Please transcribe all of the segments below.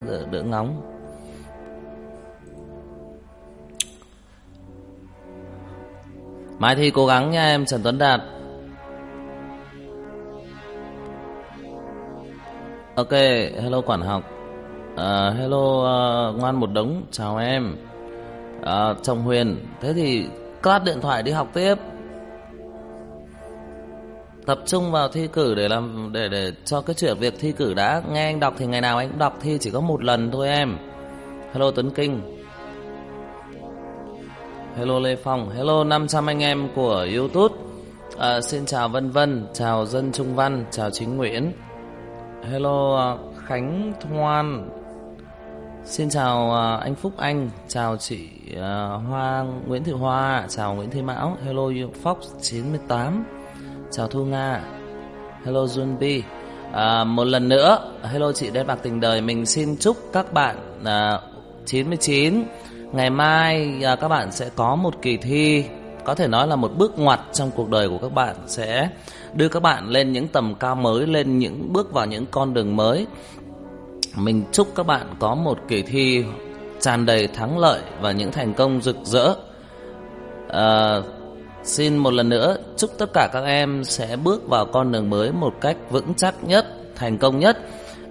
đỡ, đỡ ngóng. Mai thi cố gắng nha em Trần Tuấn Đạt. Ok, hello quản học. Uh, Hello uh, ngoan một đống, chào em. À, uh, Chồng Huyền. Thế thì class điện thoại đi học tiếp tập trung vào thi cử để làm để để cho cái chuyện việc thi cử đã nghe anh đọc thì ngày nào anh cũng đọc thi chỉ có một lần thôi em. Hello tuấn kinh. Hello lê phong. Hello 500 anh em của youtube. À, xin chào vân vân chào dân trung văn chào chính nguyễn. Hello à, khánh thoan. Xin chào à, anh Phúc Anh, chào chị à, Hoa Nguyễn Thị Hoa, chào Nguyễn Thị Mão, hello Fox 98 chào Thu Nga. Hello Junbi. À, Một lần nữa Hello chị Đen Bạc Tình Đời Mình xin chúc các bạn à, 99 Ngày mai à, các bạn sẽ có một kỳ thi Có thể nói là một bước ngoặt trong cuộc đời của các bạn Sẽ đưa các bạn lên những tầm cao mới Lên những bước vào những con đường mới. Mình chúc các bạn có một kỳ thi tràn đầy thắng lợi và những thành công rực rỡ. À, Xin một lần nữa chúc tất cả các em sẽ bước vào con đường mới một cách vững chắc nhất, thành công nhất.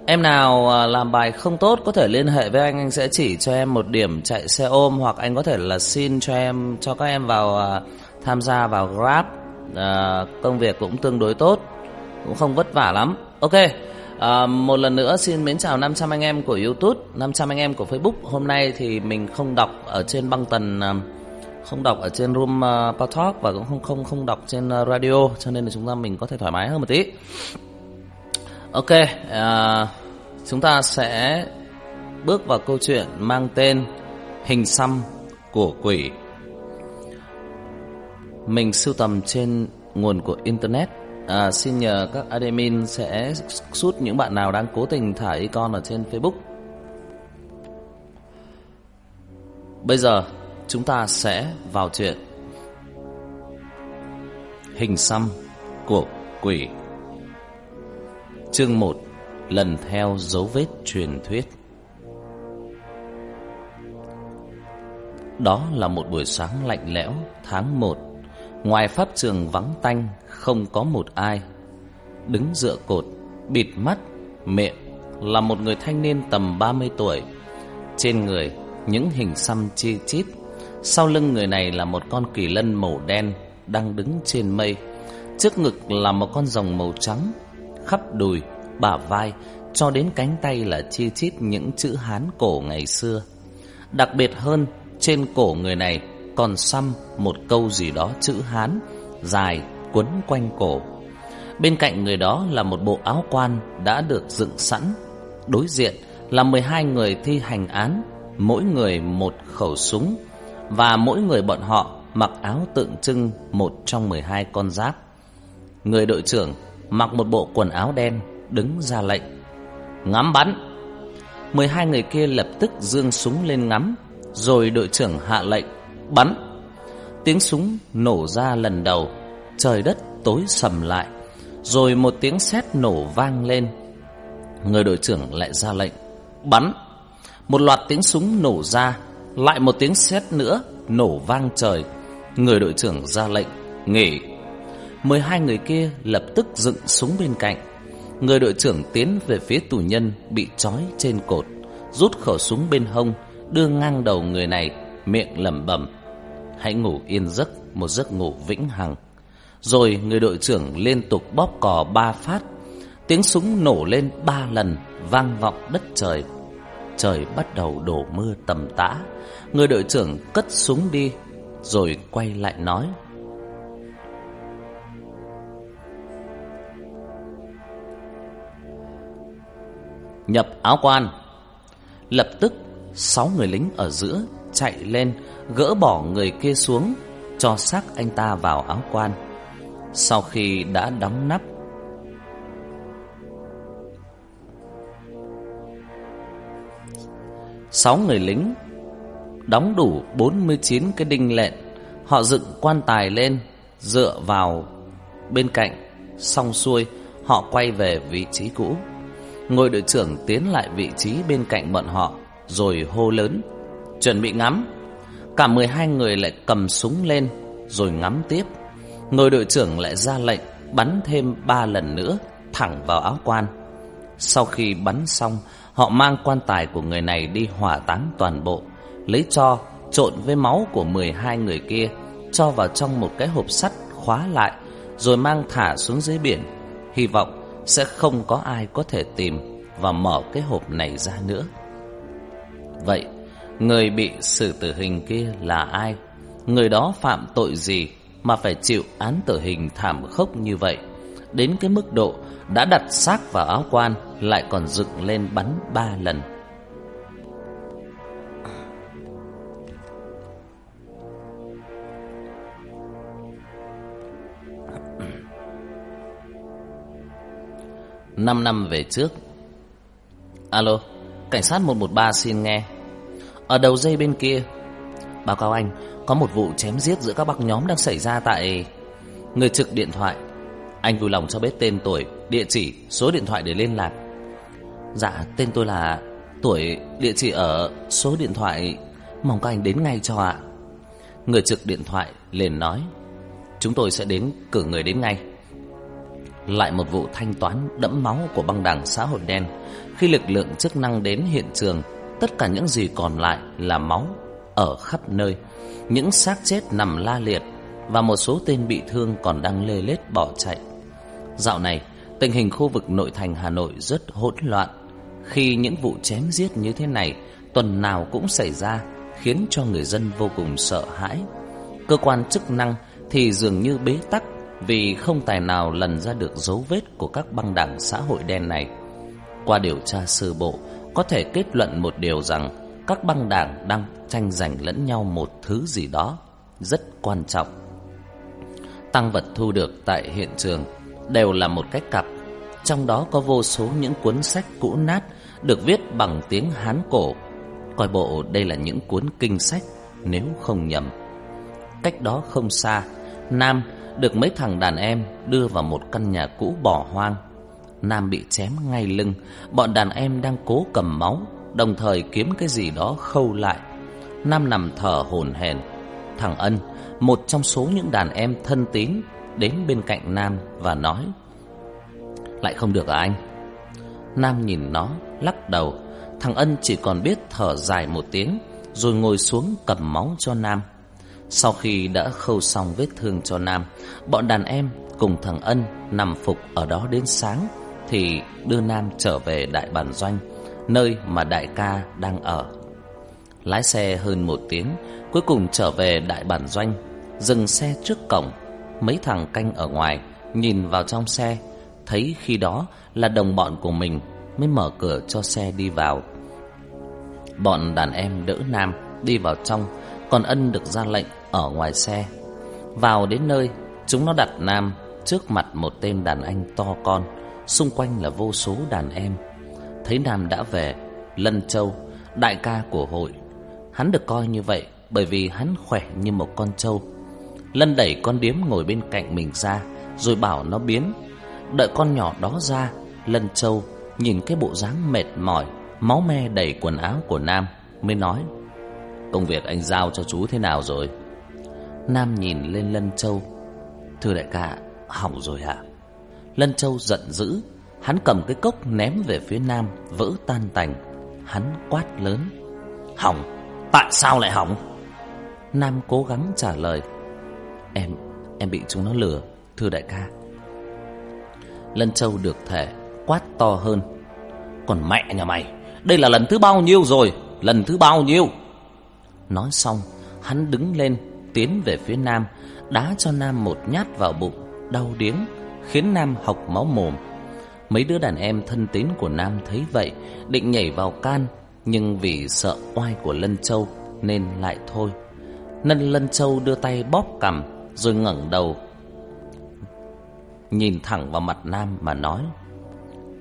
Em nào à, làm bài không tốt có thể liên hệ với anh, anh sẽ chỉ cho em một điểm chạy xe ôm hoặc anh có thể là xin cho em cho các em vào à, tham gia vào Grab. À, công việc cũng tương đối tốt, cũng không vất vả lắm. Ok. À, một lần nữa xin mến chào 500 anh em của YouTube, 500 anh em của Facebook. Hôm nay thì mình không đọc ở trên băng tần uh, không đọc ở trên room ờ, uh, talk và cũng không không không đọc trên ờ, radio cho nên là chúng ta mình có thể thoải mái hơn một tí. Ok uh, chúng ta sẽ bước vào câu chuyện mang tên hình xăm của quỷ. Mình sưu tầm trên nguồn của internet. À, xin nhờ các admin sẽ rút những bạn nào đang cố tình thả icon ở trên facebook. Bây giờ chúng ta sẽ vào chuyện. Hình xăm của quỷ. Chương 1 Lần theo dấu vết truyền thuyết. Đó là một buổi sáng lạnh lẽo, tháng 1 Ngoài pháp trường vắng tanh, Không có một ai. Đứng dựa cột, Bịt mắt, Miệng Là một người thanh niên tầm 30 tuổi. Trên người, Những hình xăm chi chít sau lưng người này là một con kỳ lân màu đen đang đứng trên mây. Trước ngực là một con rồng màu trắng, khắp đùi, bả vai cho đến cánh tay là chi chít những chữ Hán cổ ngày xưa. Đặc biệt hơn, trên cổ người này còn xăm một câu gì đó chữ Hán dài quấn quanh cổ. Bên cạnh người đó là một bộ áo quan đã được dựng sẵn. Đối diện là 12 người thi hành án, mỗi người một khẩu súng và mỗi người bọn họ mặc áo tượng trưng một trong 12 con giáp. Người đội trưởng mặc một bộ quần áo đen đứng ra lệnh. Ngắm bắn! 12 người kia lập tức dương súng lên ngắm, rồi đội trưởng hạ lệnh bắn. Tiếng súng nổ ra lần đầu, trời đất tối sầm lại, rồi một tiếng sét nổ vang lên. Người đội trưởng lại ra lệnh bắn. Một loạt tiếng súng nổ ra, lại một tiếng sét nữa nổ vang trời. Người đội trưởng ra lệnh, nghỉ. 12 người kia lập tức dựng súng bên cạnh. Người đội trưởng tiến về phía tù nhân bị trói trên cột, rút khẩu súng bên hông, đưa ngang đầu người này, miệng lẩm bẩm: "Hãy ngủ yên giấc, một giấc ngủ vĩnh hằng." Rồi người đội trưởng liên tục bóp cò ba phát. Tiếng súng nổ lên ba lần, vang vọng đất trời trời bắt đầu đổ mưa tầm tã. Người đội trưởng cất súng đi, rồi quay lại nói. Nhập áo quan. Lập tức, sáu người lính ở giữa chạy lên, gỡ bỏ người kia xuống, cho xác anh ta vào áo quan. Sau khi đã đóng nắp, sáu người lính đóng đủ 49 cái đinh lện. Họ dựng quan tài lên, dựa vào bên cạnh, xong xuôi, họ quay về vị trí cũ. Ngôi đội trưởng tiến lại vị trí bên cạnh bọn họ, rồi hô lớn, chuẩn bị ngắm. Cả 12 người lại cầm súng lên, rồi ngắm tiếp. Ngôi đội trưởng lại ra lệnh bắn thêm 3 lần nữa, thẳng vào áo quan. Sau khi bắn xong, Họ mang quan tài của người này đi hỏa táng toàn bộ, Lấy cho, trộn với máu của 12 người kia, Cho vào trong một cái hộp sắt khóa lại, Rồi mang thả xuống dưới biển. Hy vọng sẽ không có ai có thể tìm Và mở cái hộp này ra nữa. Vậy, Người bị xử tử hình kia là ai? Người đó phạm tội gì Mà phải chịu án tử hình thảm khốc như vậy? Đến cái mức độ Đã đặt xác vào áo quan lại còn dựng lên bắn ba lần. Năm năm về trước. Alo, Cảnh sát 113 xin nghe. Ở đầu dây bên kia, Báo cáo anh, Có một vụ chém giết giữa các băng nhóm đang xảy ra tại Người trực điện thoại. Anh vui lòng cho biết tên tuổi, Địa chỉ, Số điện thoại để liên lạc. Dạ tên tôi là Tuổi địa chỉ ở số điện thoại. Mong các anh đến ngay cho ạ. Người trực điện thoại liền nói, Chúng tôi sẽ đến cử người đến ngay. Lại một vụ thanh toán đẫm máu của băng đảng xã hội đen. Khi lực lượng chức năng đến hiện trường, Tất cả những gì còn lại là máu ở khắp nơi. Những xác chết nằm la liệt Và một số tên bị thương còn đang lê lết bỏ chạy. Dạo này, Tình hình khu vực nội thành Hà Nội rất hỗn loạn. Khi những vụ chém giết như thế này tuần nào cũng xảy ra khiến cho người dân vô cùng sợ hãi. Cơ quan chức năng thì dường như bế tắc vì không tài nào lần ra được dấu vết của các băng đảng xã hội đen này. Qua điều tra sơ bộ, có thể kết luận một điều rằng các băng đảng đang tranh giành lẫn nhau một thứ gì đó rất quan trọng. Tăng vật thu được tại hiện trường đều là một cái cặp, trong đó có vô số những cuốn sách cũ nát được viết bằng tiếng Hán cổ. Coi bộ đây là những cuốn kinh sách nếu không nhầm. Cách đó không xa, Nam được mấy thằng đàn em đưa vào một căn nhà cũ bỏ hoang. Nam bị chém ngay lưng, bọn đàn em đang cố cầm máu, đồng thời kiếm cái gì đó khâu lại. Nam nằm thở hổn hển. Thằng Ân, một trong số những đàn em thân tín, đến bên cạnh Nam và nói: "Lại không được à anh?" Nam nhìn nó, lắc đầu. Thằng Ân chỉ còn biết thở dài một tiếng, Rồi ngồi xuống cầm máu cho Nam. Sau khi đã khâu xong vết thương cho Nam, Bọn đàn em cùng thằng Ân nằm phục ở đó đến sáng, Thì đưa Nam trở về đại bản doanh, Nơi mà đại ca đang ở. Lái xe hơn một tiếng, Cuối cùng trở về đại bản doanh, Dừng xe trước cổng. Mấy thằng canh ở ngoài Nhìn vào trong xe, Thấy khi đó là đồng bọn của mình mới mở cửa cho xe đi vào. Bọn đàn em đỡ Nam đi vào trong, còn Ân được ra lệnh ở ngoài xe. Vào đến nơi, chúng nó đặt Nam trước mặt một tên đàn anh to con, xung quanh là vô số đàn em. Thấy Nam đã về, Lân Châu, đại ca của hội. Hắn được coi như vậy bởi vì hắn khỏe như một con trâu. Lân đẩy con điếm ngồi bên cạnh mình ra, rồi bảo nó biến. Đợi con nhỏ đó ra, Lân Châu Nhìn cái bộ dáng mệt mỏi, Máu me đầy quần áo của Nam, Mới nói, Công việc anh giao cho chú thế nào rồi? Nam nhìn lên Lân Châu, Thưa đại ca, Hỏng rồi hả à? Lân Châu giận dữ, Hắn cầm cái cốc ném về phía Nam, Vỡ tan tành, Hắn quát lớn, Hỏng, Tại sao lại hỏng? Nam cố gắng trả lời, Em Em bị chúng nó lừa, Thưa đại ca. Lân Châu được thể quát to hơn. Còn mẹ nhà mày Đây là lần thứ bao nhiêu rồi? Lần thứ bao nhiêu? Nói xong hắn đứng lên Tiến về phía Nam Đá cho Nam một nhát vào bụng Đau điếng Khiến Nam học máu mồm. Mấy đứa đàn em thân tín của Nam thấy vậy Định nhảy vào can Nhưng vì sợ oai của Lân Châu Nên lại thôi. Nên Lân Châu đưa tay bóp cầm, Rồi ngẩng đầu Nhìn thẳng vào mặt Nam mà nói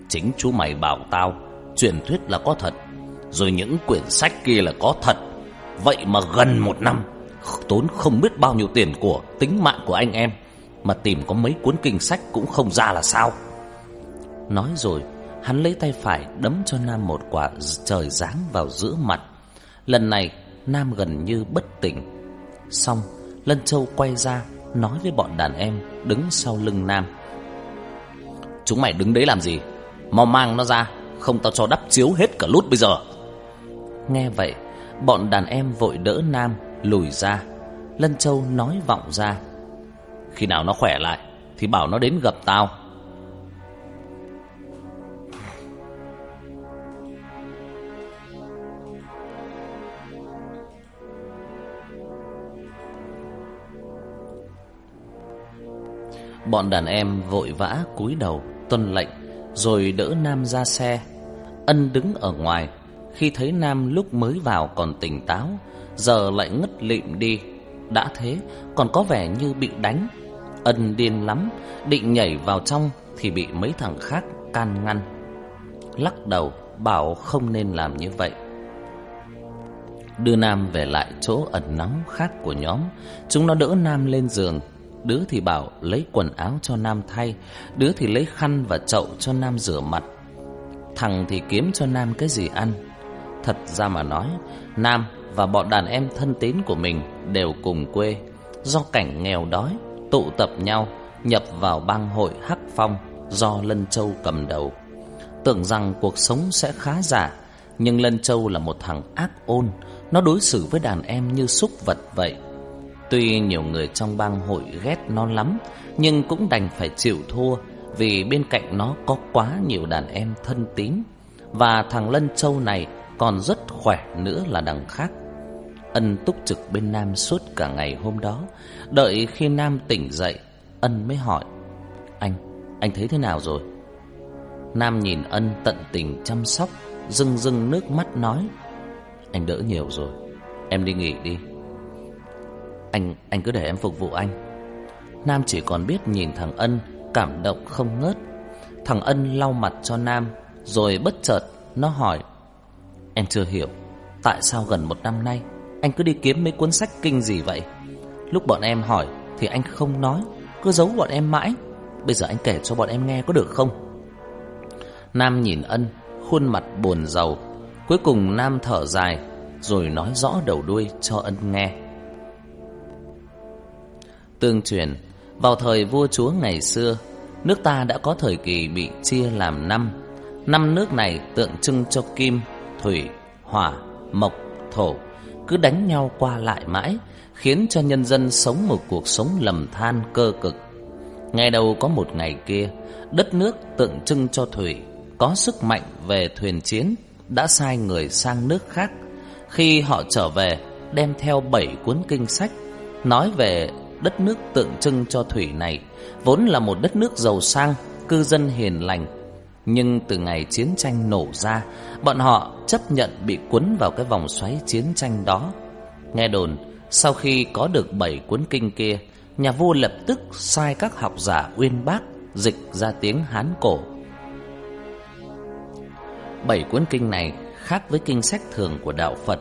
Chính chú mày bảo tao, Truyền thuyết là có thật, Rồi những quyển sách kia là có thật. Vậy mà gần một năm, Tốn không biết bao nhiêu tiền của Tính mạng của anh em, Mà tìm có mấy cuốn kinh sách cũng không ra là sao. Nói rồi, Hắn lấy tay phải đấm cho Nam một quả trời giáng vào giữa mặt. Lần này, Nam gần như bất tỉnh. Xong, Lân Châu quay ra, Nói với bọn đàn em đứng sau lưng Nam. Chúng mày đứng đấy làm gì? Mau mang nó ra, Không tao cho đắp chiếu hết cả lút bây giờ. Nghe vậy, Bọn đàn em vội đỡ Nam, Lùi ra. Lân Châu nói vọng ra, Khi nào nó khỏe lại Thì bảo nó đến gặp tao. Bọn đàn em vội vã cúi đầu tuân lệnh rồi đỡ Nam ra xe. Ân đứng ở ngoài, khi thấy Nam lúc mới vào còn tỉnh táo, giờ lại ngất lịm đi. Đã thế, còn có vẻ như bị đánh. Ân điên lắm, định nhảy vào trong thì bị mấy thằng khác can ngăn. Lắc đầu, bảo không nên làm như vậy. Đưa Nam về lại chỗ ẩn nóng khác của nhóm Chúng nó đỡ Nam lên giường đứa thì bảo lấy quần áo cho nam thay, đứa thì lấy khăn và chậu cho nam rửa mặt. Thằng thì kiếm cho nam cái gì ăn. Thật ra mà nói, nam và bọn đàn em thân tín của mình đều cùng quê, do cảnh nghèo đói, tụ tập nhau, nhập vào bang hội Hắc Phong do Lân Châu cầm đầu. Tưởng rằng cuộc sống sẽ khá giả, nhưng Lân Châu là một thằng ác ôn, nó đối xử với đàn em như súc vật vậy. Tuy nhiều người trong bang hội ghét nó lắm Nhưng cũng đành phải chịu thua Vì bên cạnh nó có quá nhiều đàn em thân tín Và thằng Lân Châu này còn rất khỏe nữa là đằng khác Ân túc trực bên Nam suốt cả ngày hôm đó Đợi khi Nam tỉnh dậy Ân mới hỏi Anh, anh thấy thế nào rồi? Nam nhìn Ân tận tình chăm sóc Rưng rưng nước mắt nói Anh đỡ nhiều rồi Em đi nghỉ đi anh, anh cứ để em phục vụ anh. Nam chỉ còn biết nhìn thằng Ân Cảm động không ngớt. Thằng Ân lau mặt cho Nam Rồi bất chợt nó hỏi Em chưa hiểu Tại sao gần một năm nay Anh cứ đi kiếm mấy cuốn sách kinh gì vậy? Lúc bọn em hỏi thì anh không nói Cứ giấu bọn em mãi. Bây giờ anh kể cho bọn em nghe có được không? Nam nhìn ân Khuôn mặt buồn rầu. Cuối cùng Nam thở dài Rồi nói rõ đầu đuôi cho ân nghe. Tương truyền, vào thời vua chúa ngày xưa, nước ta đã có thời kỳ bị chia làm năm. Năm nước này tượng trưng cho kim, thủy, hỏa, mộc, thổ, cứ đánh nhau qua lại mãi, khiến cho nhân dân sống một cuộc sống lầm than cơ cực. Ngày đầu có một ngày kia, đất nước tượng trưng cho thủy, có sức mạnh về thuyền chiến, đã sai người sang nước khác. Khi họ trở về, đem theo bảy cuốn kinh sách, nói về đất nước tượng trưng cho thủy này vốn là một đất nước giàu sang, cư dân hiền lành. Nhưng từ ngày chiến tranh nổ ra, bọn họ chấp nhận bị cuốn vào cái vòng xoáy chiến tranh đó. Nghe đồn, sau khi có được bảy cuốn kinh kia, nhà vua lập tức sai các học giả uyên bác dịch ra tiếng Hán cổ. Bảy cuốn kinh này khác với kinh sách thường của đạo Phật.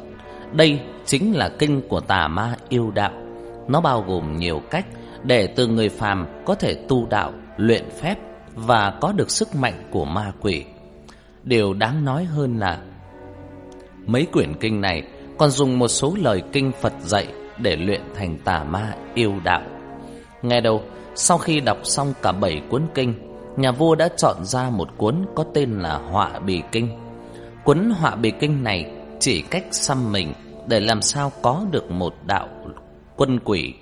Đây chính là kinh của tà ma yêu đạo nó bao gồm nhiều cách để từ người phàm có thể tu đạo, luyện phép và có được sức mạnh của ma quỷ. Điều đáng nói hơn là mấy quyển kinh này còn dùng một số lời kinh Phật dạy để luyện thành tà ma yêu đạo. Nghe đâu, sau khi đọc xong cả bảy cuốn kinh, nhà vua đã chọn ra một cuốn có tên là Họa Bì Kinh. Cuốn Họa Bì Kinh này chỉ cách xăm mình để làm sao có được một đạo quân quỷ.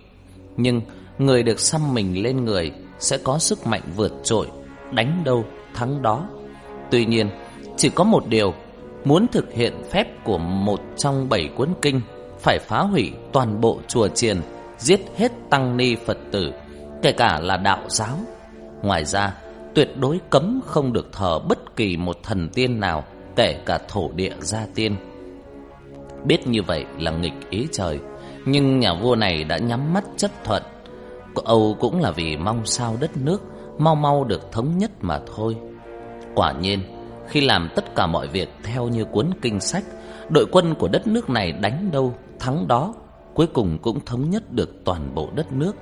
Nhưng người được xăm mình lên người Sẽ có sức mạnh vượt trội, Đánh đâu thắng đó. Tuy nhiên, chỉ có một điều, Muốn thực hiện phép của một trong bảy cuốn kinh Phải phá hủy toàn bộ chùa triền Giết hết tăng ni Phật tử, Kể cả là đạo giáo. Ngoài ra, tuyệt đối cấm không được thờ bất kỳ một thần tiên nào, Kể cả thổ địa gia tiên. Biết như vậy là nghịch ý trời. Nhưng nhà vua này đã nhắm mắt chấp thuận. Âu cũng là vì mong sao đất nước Mau mau được thống nhất mà thôi. Quả nhiên, Khi làm tất cả mọi việc theo như cuốn kinh sách, Đội quân của đất nước này đánh đâu, Thắng đó, Cuối cùng cũng thống nhất được toàn bộ đất nước.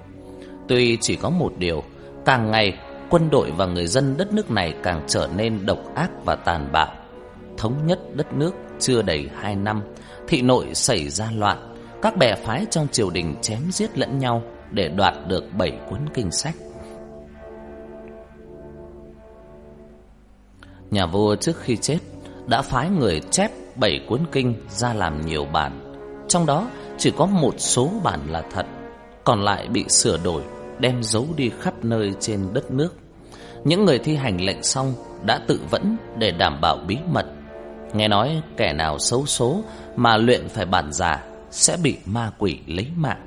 Tuy chỉ có một điều, Càng ngày, quân đội và người dân đất nước này càng trở nên độc ác và tàn bạo. Thống nhất đất nước chưa đầy hai năm, Thị nội xảy ra loạn các bè phái trong triều đình chém giết lẫn nhau để đoạt được bảy cuốn kinh sách. Nhà vua trước khi chết đã phái người chép bảy cuốn kinh ra làm nhiều bản, trong đó chỉ có một số bản là thật, còn lại bị sửa đổi, đem giấu đi khắp nơi trên đất nước. Những người thi hành lệnh xong đã tự vẫn để đảm bảo bí mật. Nghe nói kẻ nào xấu số mà luyện phải bản giả sẽ bị ma quỷ lấy mạng.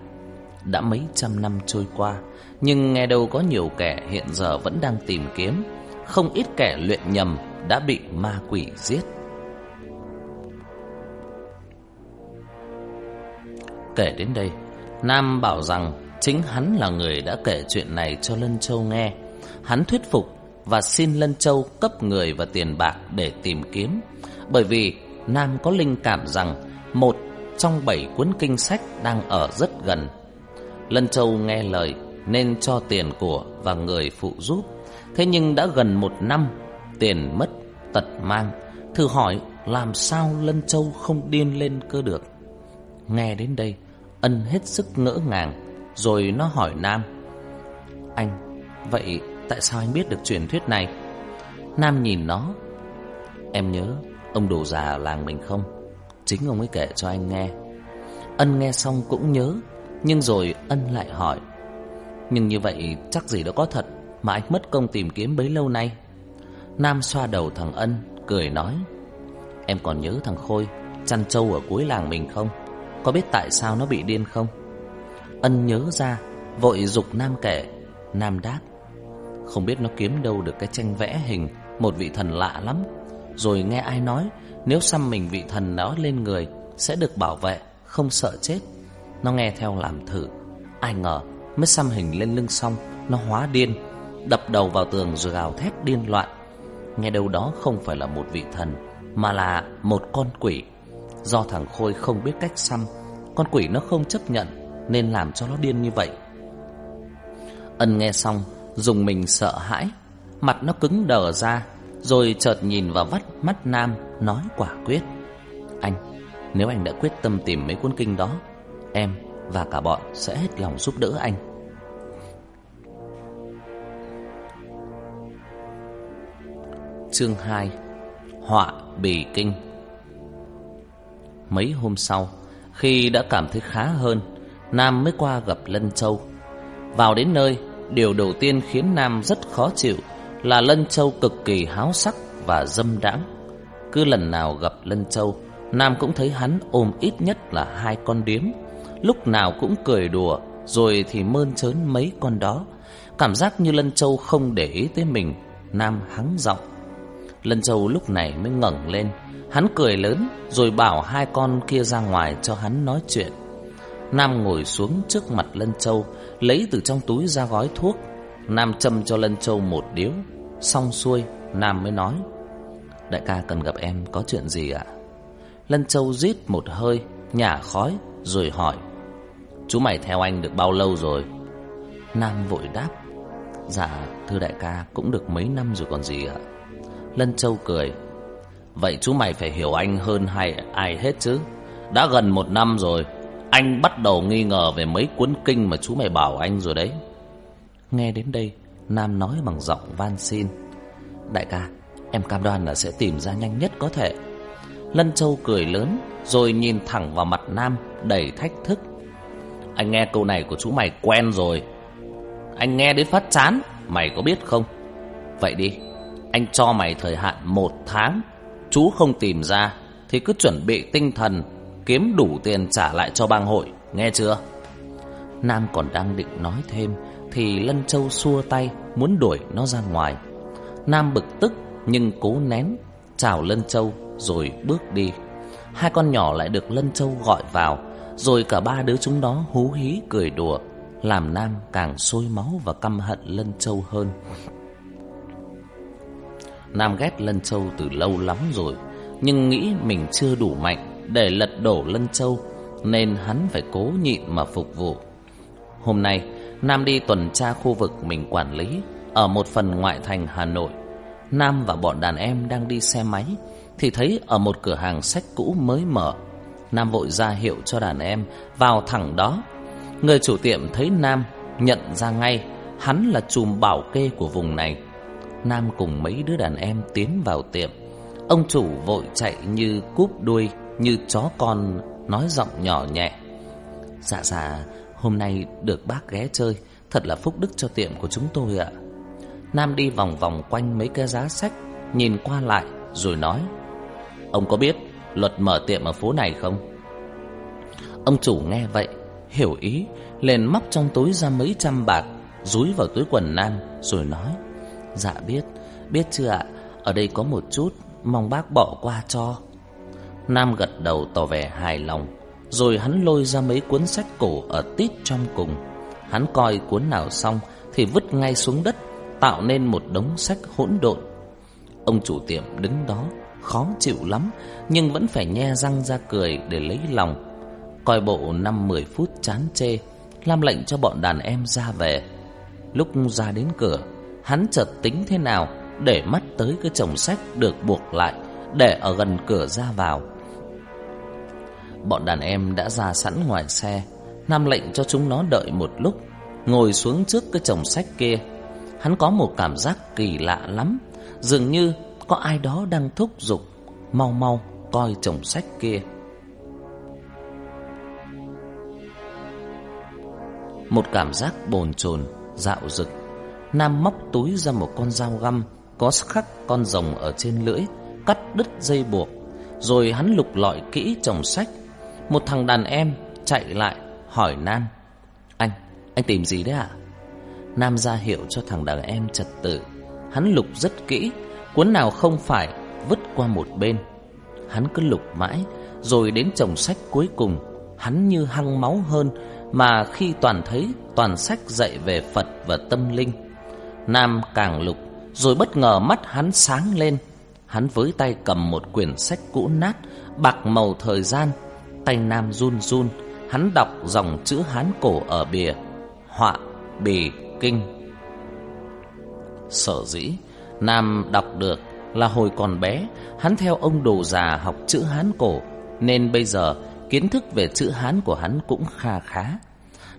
Đã mấy trăm năm trôi qua, nhưng nghe đâu có nhiều kẻ hiện giờ vẫn đang tìm kiếm, không ít kẻ luyện nhầm đã bị ma quỷ giết. Kể đến đây, Nam bảo rằng chính hắn là người đã kể chuyện này cho Lân Châu nghe. Hắn thuyết phục và xin Lân Châu cấp người và tiền bạc để tìm kiếm. Bởi vì Nam có linh cảm rằng một trong bảy cuốn kinh sách đang ở rất gần. Lân Châu nghe lời nên cho tiền của và người phụ giúp. Thế nhưng đã gần một năm, tiền mất, tật mang. Thử hỏi làm sao Lân Châu không điên lên cơ được. Nghe đến đây, Ân hết sức ngỡ ngàng, rồi nó hỏi Nam. Anh, vậy tại sao anh biết được truyền thuyết này? Nam nhìn nó. Em nhớ ông đồ già làng mình không? Chính ông ấy kể cho anh nghe. Ân nghe xong cũng nhớ, Nhưng rồi Ân lại hỏi, Nhưng như vậy chắc gì đó có thật Mà anh mất công tìm kiếm bấy lâu nay? Nam xoa đầu thằng Ân, Cười nói, Em còn nhớ thằng Khôi, Chăn trâu ở cuối làng mình không? Có biết tại sao nó bị điên không? Ân nhớ ra, Vội dục Nam kể. Nam đáp, Không biết nó kiếm đâu được cái tranh vẽ hình, Một vị thần lạ lắm. Rồi nghe ai nói nếu xăm mình vị thần đó lên người, Sẽ được bảo vệ, Không sợ chết. Nó nghe theo làm thử. Ai ngờ, Mới xăm hình lên lưng xong, Nó hóa điên, Đập đầu vào tường rồi gào thét điên loạn. Nghe đâu đó không phải là một vị thần, Mà là một con quỷ. Do thằng Khôi không biết cách xăm, Con quỷ nó không chấp nhận, Nên làm cho nó điên như vậy. Ân nghe xong, Dùng mình sợ hãi, Mặt nó cứng đờ ra rồi chợt nhìn vào vắt mắt Nam Nói quả quyết. Anh, nếu anh đã quyết tâm tìm mấy cuốn kinh đó Em và cả bọn sẽ hết lòng giúp đỡ anh. Chương 2 Họa Bì Kinh. Mấy hôm sau Khi đã cảm thấy khá hơn Nam mới qua gặp Lân Châu. Vào đến nơi Điều đầu tiên khiến Nam rất khó chịu là Lân Châu cực kỳ háo sắc và dâm đãng. Cứ lần nào gặp Lân Châu, Nam cũng thấy hắn ôm ít nhất là hai con điếm, lúc nào cũng cười đùa, rồi thì mơn trớn mấy con đó. Cảm giác như Lân Châu không để ý tới mình, Nam hắng giọng. Lân Châu lúc này mới ngẩng lên, hắn cười lớn rồi bảo hai con kia ra ngoài cho hắn nói chuyện. Nam ngồi xuống trước mặt Lân Châu, lấy từ trong túi ra gói thuốc Nam châm cho Lân Châu một điếu Xong xuôi, Nam mới nói, Đại ca cần gặp em, có chuyện gì ạ à? Lân Châu rít một hơi, Nhả khói, rồi hỏi, Chú mày theo anh được bao lâu rồi Nam vội đáp Dạ thưa đại ca, cũng được mấy năm rồi còn gì ạ à? Lân Châu cười, Vậy chú mày phải hiểu anh hơn hay ai hết chứ Đã gần một năm rồi, Anh bắt đầu nghi ngờ về mấy cuốn kinh mà chú mày bảo anh rồi đấy Nghe đến đây, Nam nói bằng giọng van xin. Đại ca, Em cam đoan là sẽ tìm ra nhanh nhất có thể. Lân Châu cười lớn, Rồi nhìn thẳng vào mặt Nam, Đầy thách thức. Anh nghe câu này của chú mày quen rồi. Anh nghe đến phát chán, Mày có biết không? Vậy đi, Anh cho mày thời hạn một tháng. Chú không tìm ra, Thì cứ chuẩn bị tinh thần, Kiếm đủ tiền trả lại cho bang hội, Nghe chưa? Nam còn đang định nói thêm thì Lân Châu xua tay, Muốn đuổi nó ra ngoài. Nam bực tức, nhưng cố nén, Chào Lân Châu, rồi bước đi. Hai con nhỏ lại được Lân Châu gọi vào, Rồi cả ba đứa chúng đó hú hí cười đùa, Làm Nam càng sôi máu và căm hận Lân Châu hơn. Nam ghét Lân Châu từ lâu lắm rồi, Nhưng nghĩ mình chưa đủ mạnh Để lật đổ Lân Châu, Nên hắn phải cố nhịn mà phục vụ. Hôm nay Nam đi tuần tra khu vực mình quản lý, Ở một phần ngoại thành Hà Nội. Nam và bọn đàn em đang đi xe máy, Thì thấy ở một cửa hàng sách cũ mới mở. Nam vội ra hiệu cho đàn em Vào thẳng đó. Người chủ tiệm thấy Nam Nhận ra ngay, Hắn là chùm bảo kê của vùng này. Nam cùng mấy đứa đàn em tiến vào tiệm. Ông chủ vội chạy như cúp đuôi, Như chó con, Nói giọng nhỏ nhẹ. Dạ dạ Hôm nay được bác ghé chơi, Thật là phúc đức cho tiệm của chúng tôi ạ. Nam đi vòng vòng quanh mấy cái giá sách, Nhìn qua lại, rồi nói, Ông có biết luật mở tiệm ở phố này không? Ông chủ nghe vậy, Hiểu ý Lên móc trong túi ra mấy trăm bạc Rúi vào túi quần Nam, rồi nói Dạ biết Biết chưa ạ? Ở đây có một chút, Mong bác bỏ qua cho. Nam gật đầu tỏ vẻ hài lòng. Rồi hắn lôi ra mấy cuốn sách cổ ở tít trong cùng. Hắn coi cuốn nào xong Thì vứt ngay xuống đất, Tạo nên một đống sách hỗn độn. Ông chủ tiệm đứng đó, Khó chịu lắm, Nhưng vẫn phải nhe răng ra cười để lấy lòng. Coi bộ năm mười phút chán chê, làm lệnh cho bọn đàn em ra về. Lúc ra đến cửa, Hắn chợt tính thế nào Để mắt tới cái chồng sách được buộc lại, Để ở gần cửa ra vào bọn đàn em đã ra sẵn ngoài xe. Nam lệnh cho chúng nó đợi một lúc, ngồi xuống trước cái chồng sách kia. Hắn có một cảm giác kỳ lạ lắm, dường như có ai đó đang thúc giục, mau mau coi chồng sách kia. Một cảm giác bồn chồn, dạo dực. Nam móc túi ra một con dao găm có khắc con rồng ở trên lưỡi, cắt đứt dây buộc, rồi hắn lục lọi kỹ chồng sách một thằng đàn em chạy lại hỏi Nam Anh, anh tìm gì đấy ạ? Nam ra hiệu cho thằng đàn em trật tự. Hắn lục rất kỹ Cuốn nào không phải vứt qua một bên. Hắn cứ lục mãi Rồi đến chồng sách cuối cùng. Hắn như hăng máu hơn Mà khi toàn thấy toàn sách dạy về Phật và tâm linh Nam càng lục. Rồi bất ngờ mắt hắn sáng lên. Hắn với tay cầm một quyển sách cũ nát Bạc màu thời gian Tay Nam run run, Hắn đọc dòng chữ Hán cổ ở bìa, Họa bì kinh. Sở dĩ Nam đọc được là hồi còn bé, Hắn theo ông đồ già học chữ Hán cổ, Nên bây giờ kiến thức về chữ Hán của hắn cũng kha khá.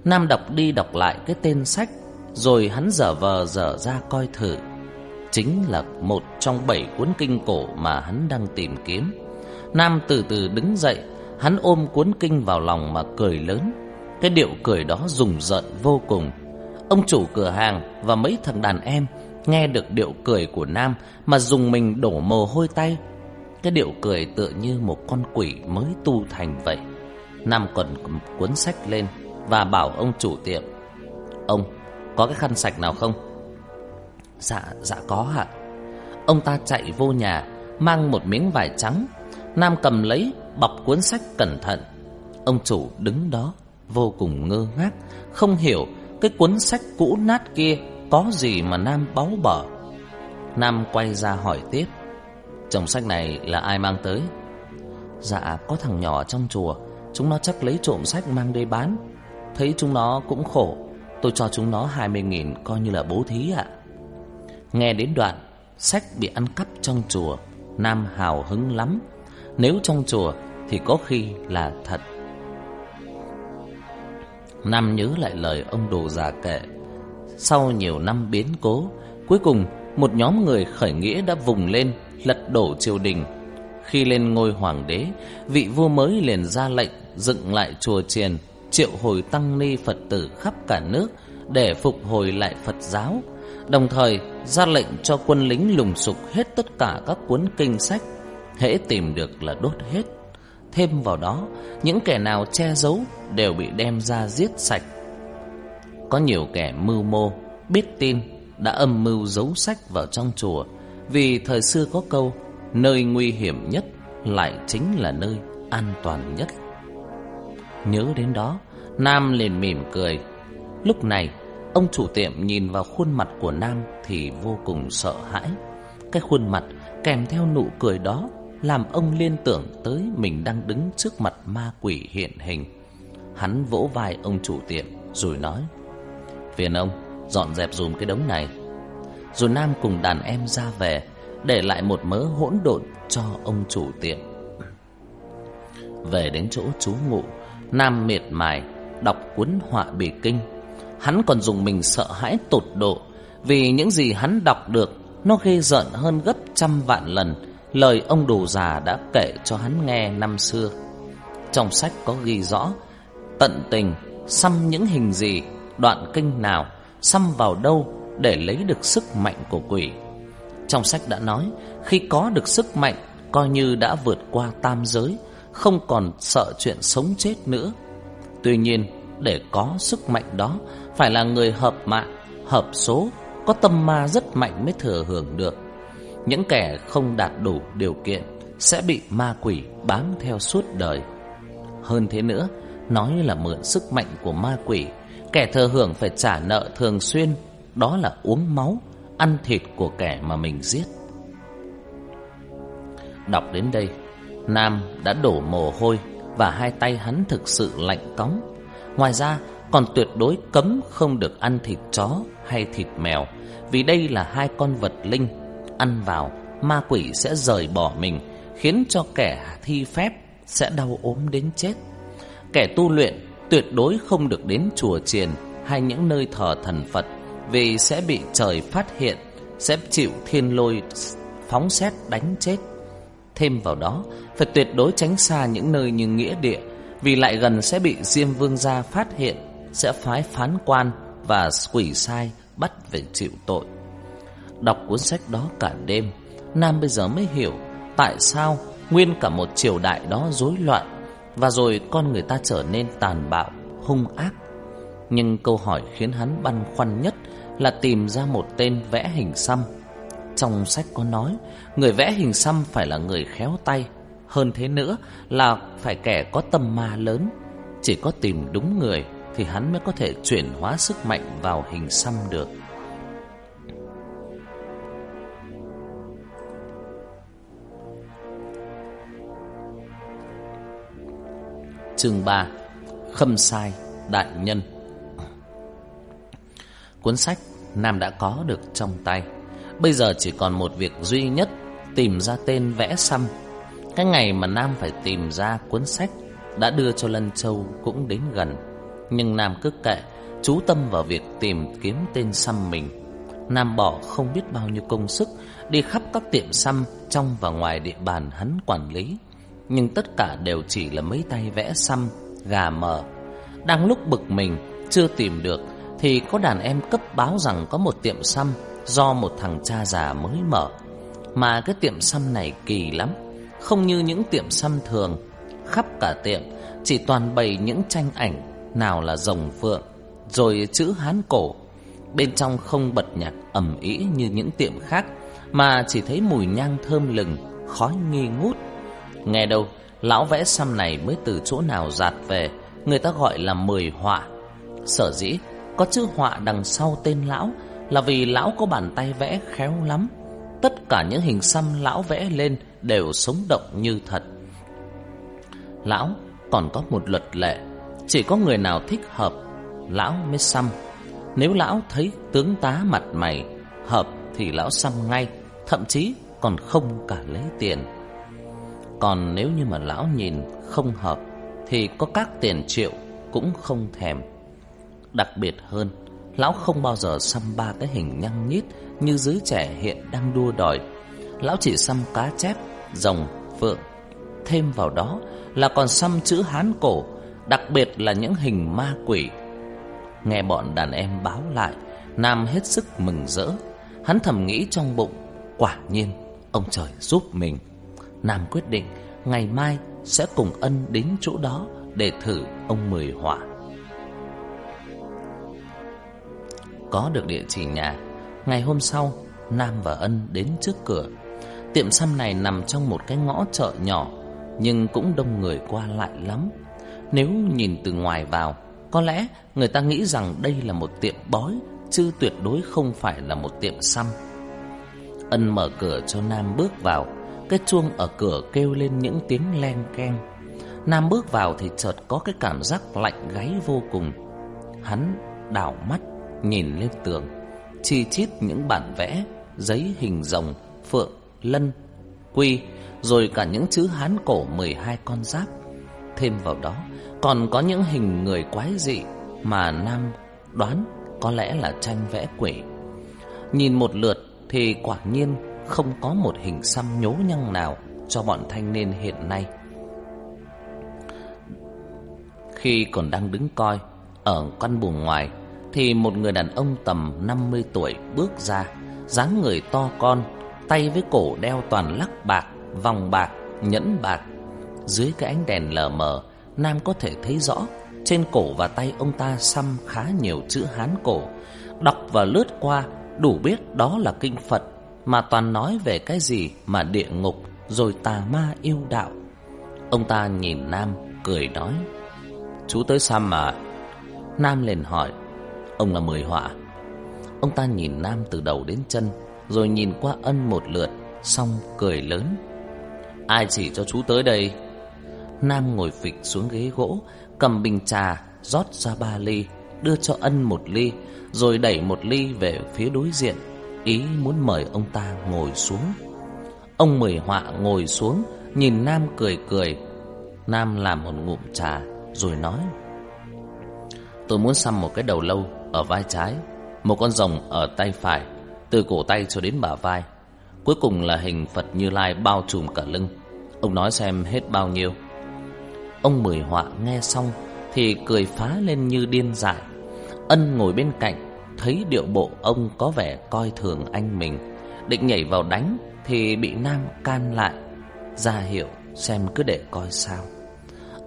Nam đọc đi đọc lại cái tên sách, Rồi hắn dở vờ dở ra coi thử. Chính là một trong bảy cuốn kinh cổ mà hắn đang tìm kiếm. Nam từ từ đứng dậy Hắn ôm cuốn kinh vào lòng mà cười lớn. Cái điệu cười đó rùng rợn vô cùng. Ông chủ cửa hàng và mấy thằng đàn em Nghe được điệu cười của Nam Mà dùng mình đổ mồ hôi tay. Cái điệu cười tựa như một con quỷ mới tu thành vậy. Nam còn cuốn sách lên Và bảo ông chủ tiệm Ông, có cái khăn sạch nào không? Dạ, dạ có ạ. Ông ta chạy vô nhà Mang một miếng vải trắng. Nam cầm lấy bọc cuốn sách cẩn thận Ông chủ đứng đó, vô cùng ngơ ngác, Không hiểu cái cuốn sách cũ nát kia có gì mà Nam báu bở Nam quay ra hỏi tiếp, Chồng sách này là ai mang tới? Dạ có thằng nhỏ trong chùa, Chúng nó chắc lấy trộm sách mang đi bán Thấy chúng nó cũng khổ, Tôi cho chúng nó 20.000 coi như là bố thí ạ. Nghe đến đoạn, Sách bị ăn cắp trong chùa, Nam hào hứng lắm nếu trong chùa thì có khi là thật. Nam nhớ lại lời ông đồ già kể Sau nhiều năm biến cố, Cuối cùng một nhóm người khởi nghĩa đã vùng lên, Lật đổ triều đình. Khi lên ngôi hoàng đế, Vị vua mới liền ra lệnh Dựng lại chùa triền Triệu hồi tăng ni Phật tử khắp cả nước Để phục hồi lại Phật giáo. Đồng thời, ra lệnh cho quân lính lùng sục Hết tất cả các cuốn kinh sách hễ tìm được là đốt hết. Thêm vào đó, những kẻ nào che giấu đều bị đem ra giết sạch. Có nhiều kẻ mưu mô, biết tin, đã âm mưu giấu sách vào trong chùa, vì thời xưa có câu, nơi nguy hiểm nhất lại chính là nơi an toàn nhất. Nhớ đến đó, Nam liền mỉm cười. Lúc này, ông chủ tiệm nhìn vào khuôn mặt của Nam thì vô cùng sợ hãi. Cái khuôn mặt kèm theo nụ cười đó làm ông liên tưởng tới mình đang đứng trước mặt ma quỷ hiện hình. Hắn vỗ vai ông chủ tiệm rồi nói: "Phiền ông, dọn dẹp dùm cái đống này." Rồi Nam cùng đàn em ra về, để lại một mớ hỗn độn cho ông chủ tiệm. Về đến chỗ chú ngụ, Nam mệt mài đọc cuốn họa bì kinh. Hắn còn dùng mình sợ hãi tột độ vì những gì hắn đọc được nó ghê rợn hơn gấp trăm vạn lần Lời ông đồ già đã kể cho hắn nghe năm xưa. Trong sách có ghi rõ, Tận tình, Xăm những hình gì, Đoạn kinh nào, Xăm vào đâu Để lấy được sức mạnh của quỷ. Trong sách đã nói, Khi có được sức mạnh, Coi như đã vượt qua tam giới, Không còn sợ chuyện sống chết nữa. Tuy nhiên, Để có sức mạnh đó, Phải là người hợp mạng, Hợp số, Có tâm ma rất mạnh mới thừa hưởng được. Những kẻ không đạt đủ điều kiện sẽ bị ma quỷ bám theo suốt đời. Hơn thế nữa, nói là mượn sức mạnh của ma quỷ, kẻ thờ hưởng phải trả nợ thường xuyên, đó là uống máu, ăn thịt của kẻ mà mình giết. Đọc đến đây, Nam đã đổ mồ hôi và hai tay hắn thực sự lạnh cóng. Ngoài ra, còn tuyệt đối cấm không được ăn thịt chó hay thịt mèo, vì đây là hai con vật linh ăn vào, ma quỷ sẽ rời bỏ mình, khiến cho kẻ thi phép sẽ đau ốm đến chết. Kẻ tu luyện tuyệt đối không được đến chùa chiền hay những nơi thờ thần Phật vì sẽ bị trời phát hiện, sẽ chịu thiên lôi phóng xét đánh chết. Thêm vào đó, phải tuyệt đối tránh xa những nơi như nghĩa địa vì lại gần sẽ bị Diêm Vương gia phát hiện, sẽ phái phán quan và quỷ sai bắt về chịu tội. Đọc cuốn sách đó cả đêm. Nam bây giờ mới hiểu Tại sao nguyên cả một triều đại đó rối loạn Và rồi con người ta trở nên tàn bạo, Hung ác. Nhưng câu hỏi khiến hắn băn khoăn nhất Là tìm ra một tên vẽ hình xăm. Trong sách có nói, Người vẽ hình xăm phải là người khéo tay, Hơn thế nữa là phải kẻ có tâm ma lớn. Chỉ có tìm đúng người Thì hắn mới có thể chuyển hóa sức mạnh vào hình xăm được. chương 3 Khâm sai đại nhân. Cuốn sách Nam đã có được trong tay. Bây giờ chỉ còn một việc duy nhất, Tìm ra tên vẽ xăm. Cái ngày mà Nam phải tìm ra cuốn sách Đã đưa cho Lân Châu cũng đến gần. Nhưng Nam cứ kệ, Chú tâm vào việc tìm kiếm tên xăm mình. Nam bỏ không biết bao nhiêu công sức Đi khắp các tiệm xăm Trong và ngoài địa bàn hắn quản lý. Nhưng tất cả đều chỉ là mấy tay vẽ xăm, Gà mờ. Đang lúc bực mình, Chưa tìm được, Thì có đàn em cấp báo rằng có một tiệm xăm Do một thằng cha già mới mở. Mà cái tiệm xăm này kỳ lắm, Không như những tiệm xăm thường. Khắp cả tiệm, Chỉ toàn bày những tranh ảnh Nào là rồng phượng, Rồi chữ hán cổ. Bên trong không bật nhạc ẩm ý như những tiệm khác, Mà chỉ thấy mùi nhang thơm lừng, Khói nghi ngút. Nghe đâu, Lão vẽ xăm này mới từ chỗ nào giạt về, Người ta gọi là mười họa. Sở dĩ Có chữ họa đằng sau tên lão Là vì lão có bàn tay vẽ khéo lắm. Tất cả những hình xăm lão vẽ lên Đều sống động như thật. Lão, còn có một luật lệ, Chỉ có người nào thích hợp, Lão mới xăm. Nếu lão thấy tướng tá mặt mày, Hợp thì lão xăm ngay, Thậm chí còn không cả lấy tiền. Còn nếu như mà lão nhìn không hợp Thì có các tiền triệu cũng không thèm. Đặc biệt hơn Lão không bao giờ xăm ba cái hình nhăng nhít Như giới trẻ hiện đang đua đòi. Lão chỉ xăm cá chép, rồng, phượng. Thêm vào đó là còn xăm chữ hán cổ Đặc biệt là những hình ma quỷ. Nghe bọn đàn em báo lại Nam hết sức mừng rỡ. Hắn thầm nghĩ trong bụng Quả nhiên ông trời giúp mình. Nam quyết định ngày mai sẽ cùng ân đến chỗ đó để thử ông Mười Hỏa. Có được địa chỉ nhà, ngày hôm sau Nam và Ân đến trước cửa. Tiệm xăm này nằm trong một cái ngõ chợ nhỏ nhưng cũng đông người qua lại lắm. Nếu nhìn từ ngoài vào, có lẽ người ta nghĩ rằng đây là một tiệm bói chứ tuyệt đối không phải là một tiệm xăm. Ân mở cửa cho Nam bước vào cái chuông ở cửa kêu lên những tiếng len keng. Nam bước vào thì chợt có cái cảm giác lạnh gáy vô cùng. Hắn đảo mắt nhìn lên tường Chi chít những bản vẽ Giấy hình rồng, phượng, lân, quy Rồi cả những chữ hán cổ 12 con giáp. Thêm vào đó còn có những hình người quái dị Mà Nam đoán có lẽ là tranh vẽ quỷ. Nhìn một lượt thì quả nhiên không có một hình xăm nhố nhăng nào cho bọn thanh niên hiện nay. Khi còn đang đứng coi ở căn buồng ngoài thì một người đàn ông tầm 50 tuổi bước ra, dáng người to con, tay với cổ đeo toàn lắc bạc, vòng bạc, nhẫn bạc. Dưới cái ánh đèn lờ mờ, Nam có thể thấy rõ trên cổ và tay ông ta xăm khá nhiều chữ Hán cổ, đọc và lướt qua đủ biết đó là kinh Phật mà toàn nói về cái gì mà địa ngục rồi tà ma yêu đạo. Ông ta nhìn Nam cười nói: "Chú tới xăm mà?" Nam liền hỏi: "Ông là mười họa?" Ông ta nhìn Nam từ đầu đến chân, rồi nhìn qua Ân một lượt, xong cười lớn: "Ai chỉ cho chú tới đây?" Nam ngồi phịch xuống ghế gỗ, cầm bình trà rót ra ba ly, đưa cho Ân một ly, rồi đẩy một ly về phía đối diện ý muốn mời ông ta ngồi xuống. Ông Mười Họa ngồi xuống, nhìn Nam cười cười. Nam làm một ngụm trà rồi nói: "Tôi muốn xăm một cái đầu lâu ở vai trái, một con rồng ở tay phải, từ cổ tay cho đến bả vai, cuối cùng là hình Phật Như Lai bao trùm cả lưng. Ông nói xem hết bao nhiêu?" Ông Mười Họa nghe xong thì cười phá lên như điên dại. Ân ngồi bên cạnh thấy điệu bộ ông có vẻ coi thường anh mình, định nhảy vào đánh thì bị Nam can lại, ra hiệu xem cứ để coi sao.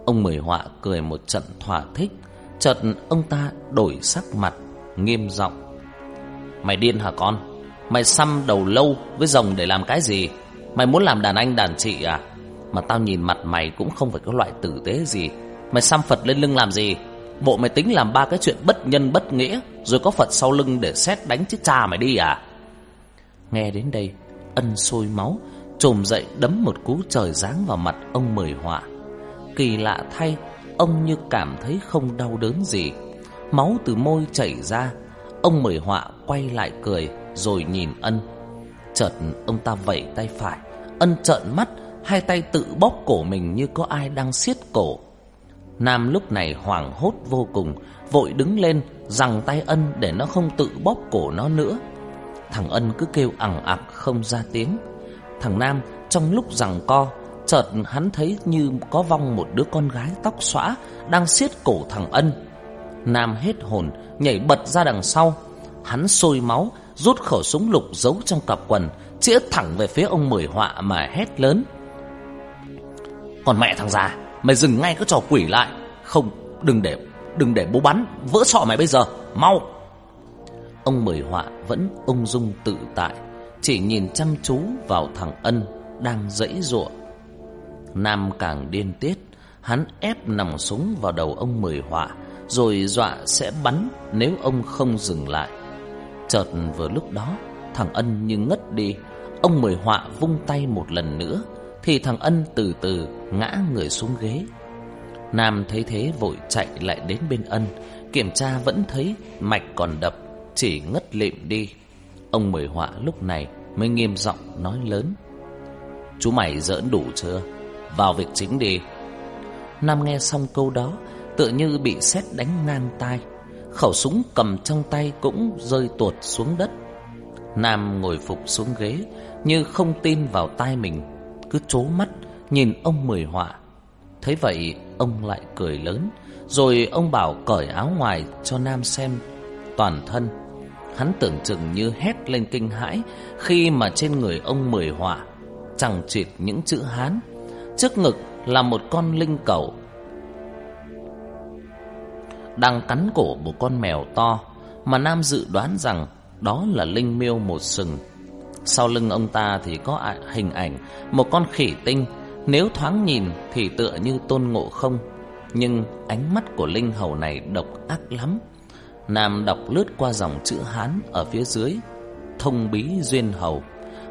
Ông Mười Họa cười một trận thỏa thích, chợt ông ta đổi sắc mặt, nghiêm giọng: "Mày điên hả con? Mày xăm đầu lâu với rồng để làm cái gì? Mày muốn làm đàn anh đàn chị à? Mà tao nhìn mặt mày cũng không phải có loại tử tế gì, mày xăm Phật lên lưng làm gì?" Bộ mày tính làm ba cái chuyện bất nhân bất nghĩa, Rồi có Phật sau lưng để xét đánh chứ cha mày đi à? Nghe đến đây, Ân sôi máu, Trồm dậy đấm một cú trời giáng vào mặt ông mười họa. Kỳ lạ thay, Ông như cảm thấy không đau đớn gì. Máu từ môi chảy ra, Ông mười họa quay lại cười Rồi nhìn ân. Chợt ông ta vẩy tay phải, Ân trợn mắt, Hai tay tự bóp cổ mình như có ai đang siết cổ. Nam lúc này hoảng hốt vô cùng, vội đứng lên, giằng tay ân để nó không tự bóp cổ nó nữa. Thằng ân cứ kêu ẳng ặc không ra tiếng. Thằng Nam trong lúc giằng co, chợt hắn thấy như có vong một đứa con gái tóc xõa đang siết cổ thằng ân. Nam hết hồn, nhảy bật ra đằng sau. Hắn sôi máu, rút khẩu súng lục giấu trong cặp quần, chĩa thẳng về phía ông Mười Họa mà hét lớn. Còn mẹ thằng già! Mày dừng ngay cái trò quỷ lại. Không, đừng để đừng để bố bắn. Vỡ sọ mày bây giờ. Mau. Ông mười họa vẫn ung dung tự tại, Chỉ nhìn chăm chú vào thằng ân Đang dãy ruộng Nam càng điên tiết, Hắn ép nòng súng vào đầu ông mười họa, Rồi dọa sẽ bắn Nếu ông không dừng lại. Chợt vừa lúc đó, Thằng ân như ngất đi. Ông mười họa vung tay một lần nữa, Thì thằng ân từ từ ngã người xuống ghế. Nam thấy thế vội chạy lại đến bên ân, kiểm tra vẫn thấy mạch còn đập, chỉ ngất lịm đi. Ông Mười Họa lúc này mới nghiêm giọng nói lớn. Chú mày giỡn đủ chưa? Vào việc chính đi. Nam nghe xong câu đó, tựa như bị sét đánh ngang tai. Khẩu súng cầm trong tay cũng rơi tuột xuống đất. Nam ngồi phục xuống ghế, như không tin vào tai mình, cứ trố mắt Nhìn ông mười họa Thấy vậy, ông lại cười lớn, Rồi ông bảo cởi áo ngoài cho Nam xem toàn thân. Hắn tưởng chừng như hét lên kinh hãi Khi mà trên người ông mười họa Chẳng chịt những chữ Hán. Trước ngực là một con linh cầu Đang cắn cổ một con mèo to, Mà Nam dự đoán rằng Đó là linh miêu một sừng. Sau lưng ông ta thì có hình ảnh Một con khỉ tinh nếu thoáng nhìn thì tựa như tôn ngộ không. Nhưng ánh mắt của linh hầu này độc ác lắm. Nam đọc lướt qua dòng chữ Hán ở phía dưới, Thông bí duyên hầu.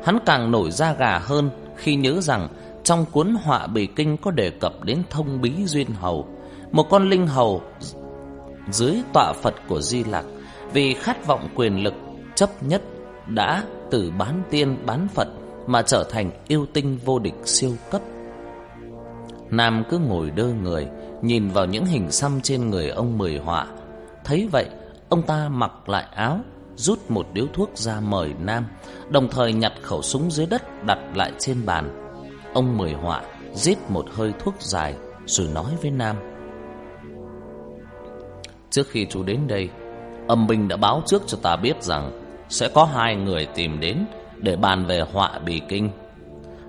Hắn càng nổi da gà hơn khi nhớ rằng Trong cuốn họa bì kinh có đề cập đến thông bí duyên hầu. Một con linh hầu dưới tọa Phật của Di Lạc Vì khát vọng quyền lực chấp nhất đã từ bán tiên bán Phật Mà trở thành yêu tinh vô địch siêu cấp. Nam cứ ngồi đơ người, Nhìn vào những hình xăm trên người ông Mười Họa. Thấy vậy, Ông ta mặc lại áo, Rút một điếu thuốc ra mời Nam, Đồng thời nhặt khẩu súng dưới đất Đặt lại trên bàn. Ông Mười Họa rít một hơi thuốc dài, Rồi nói với Nam. Trước khi chú đến đây, Âm binh đã báo trước cho ta biết rằng Sẽ có hai người tìm đến Để bàn về họa bì kinh.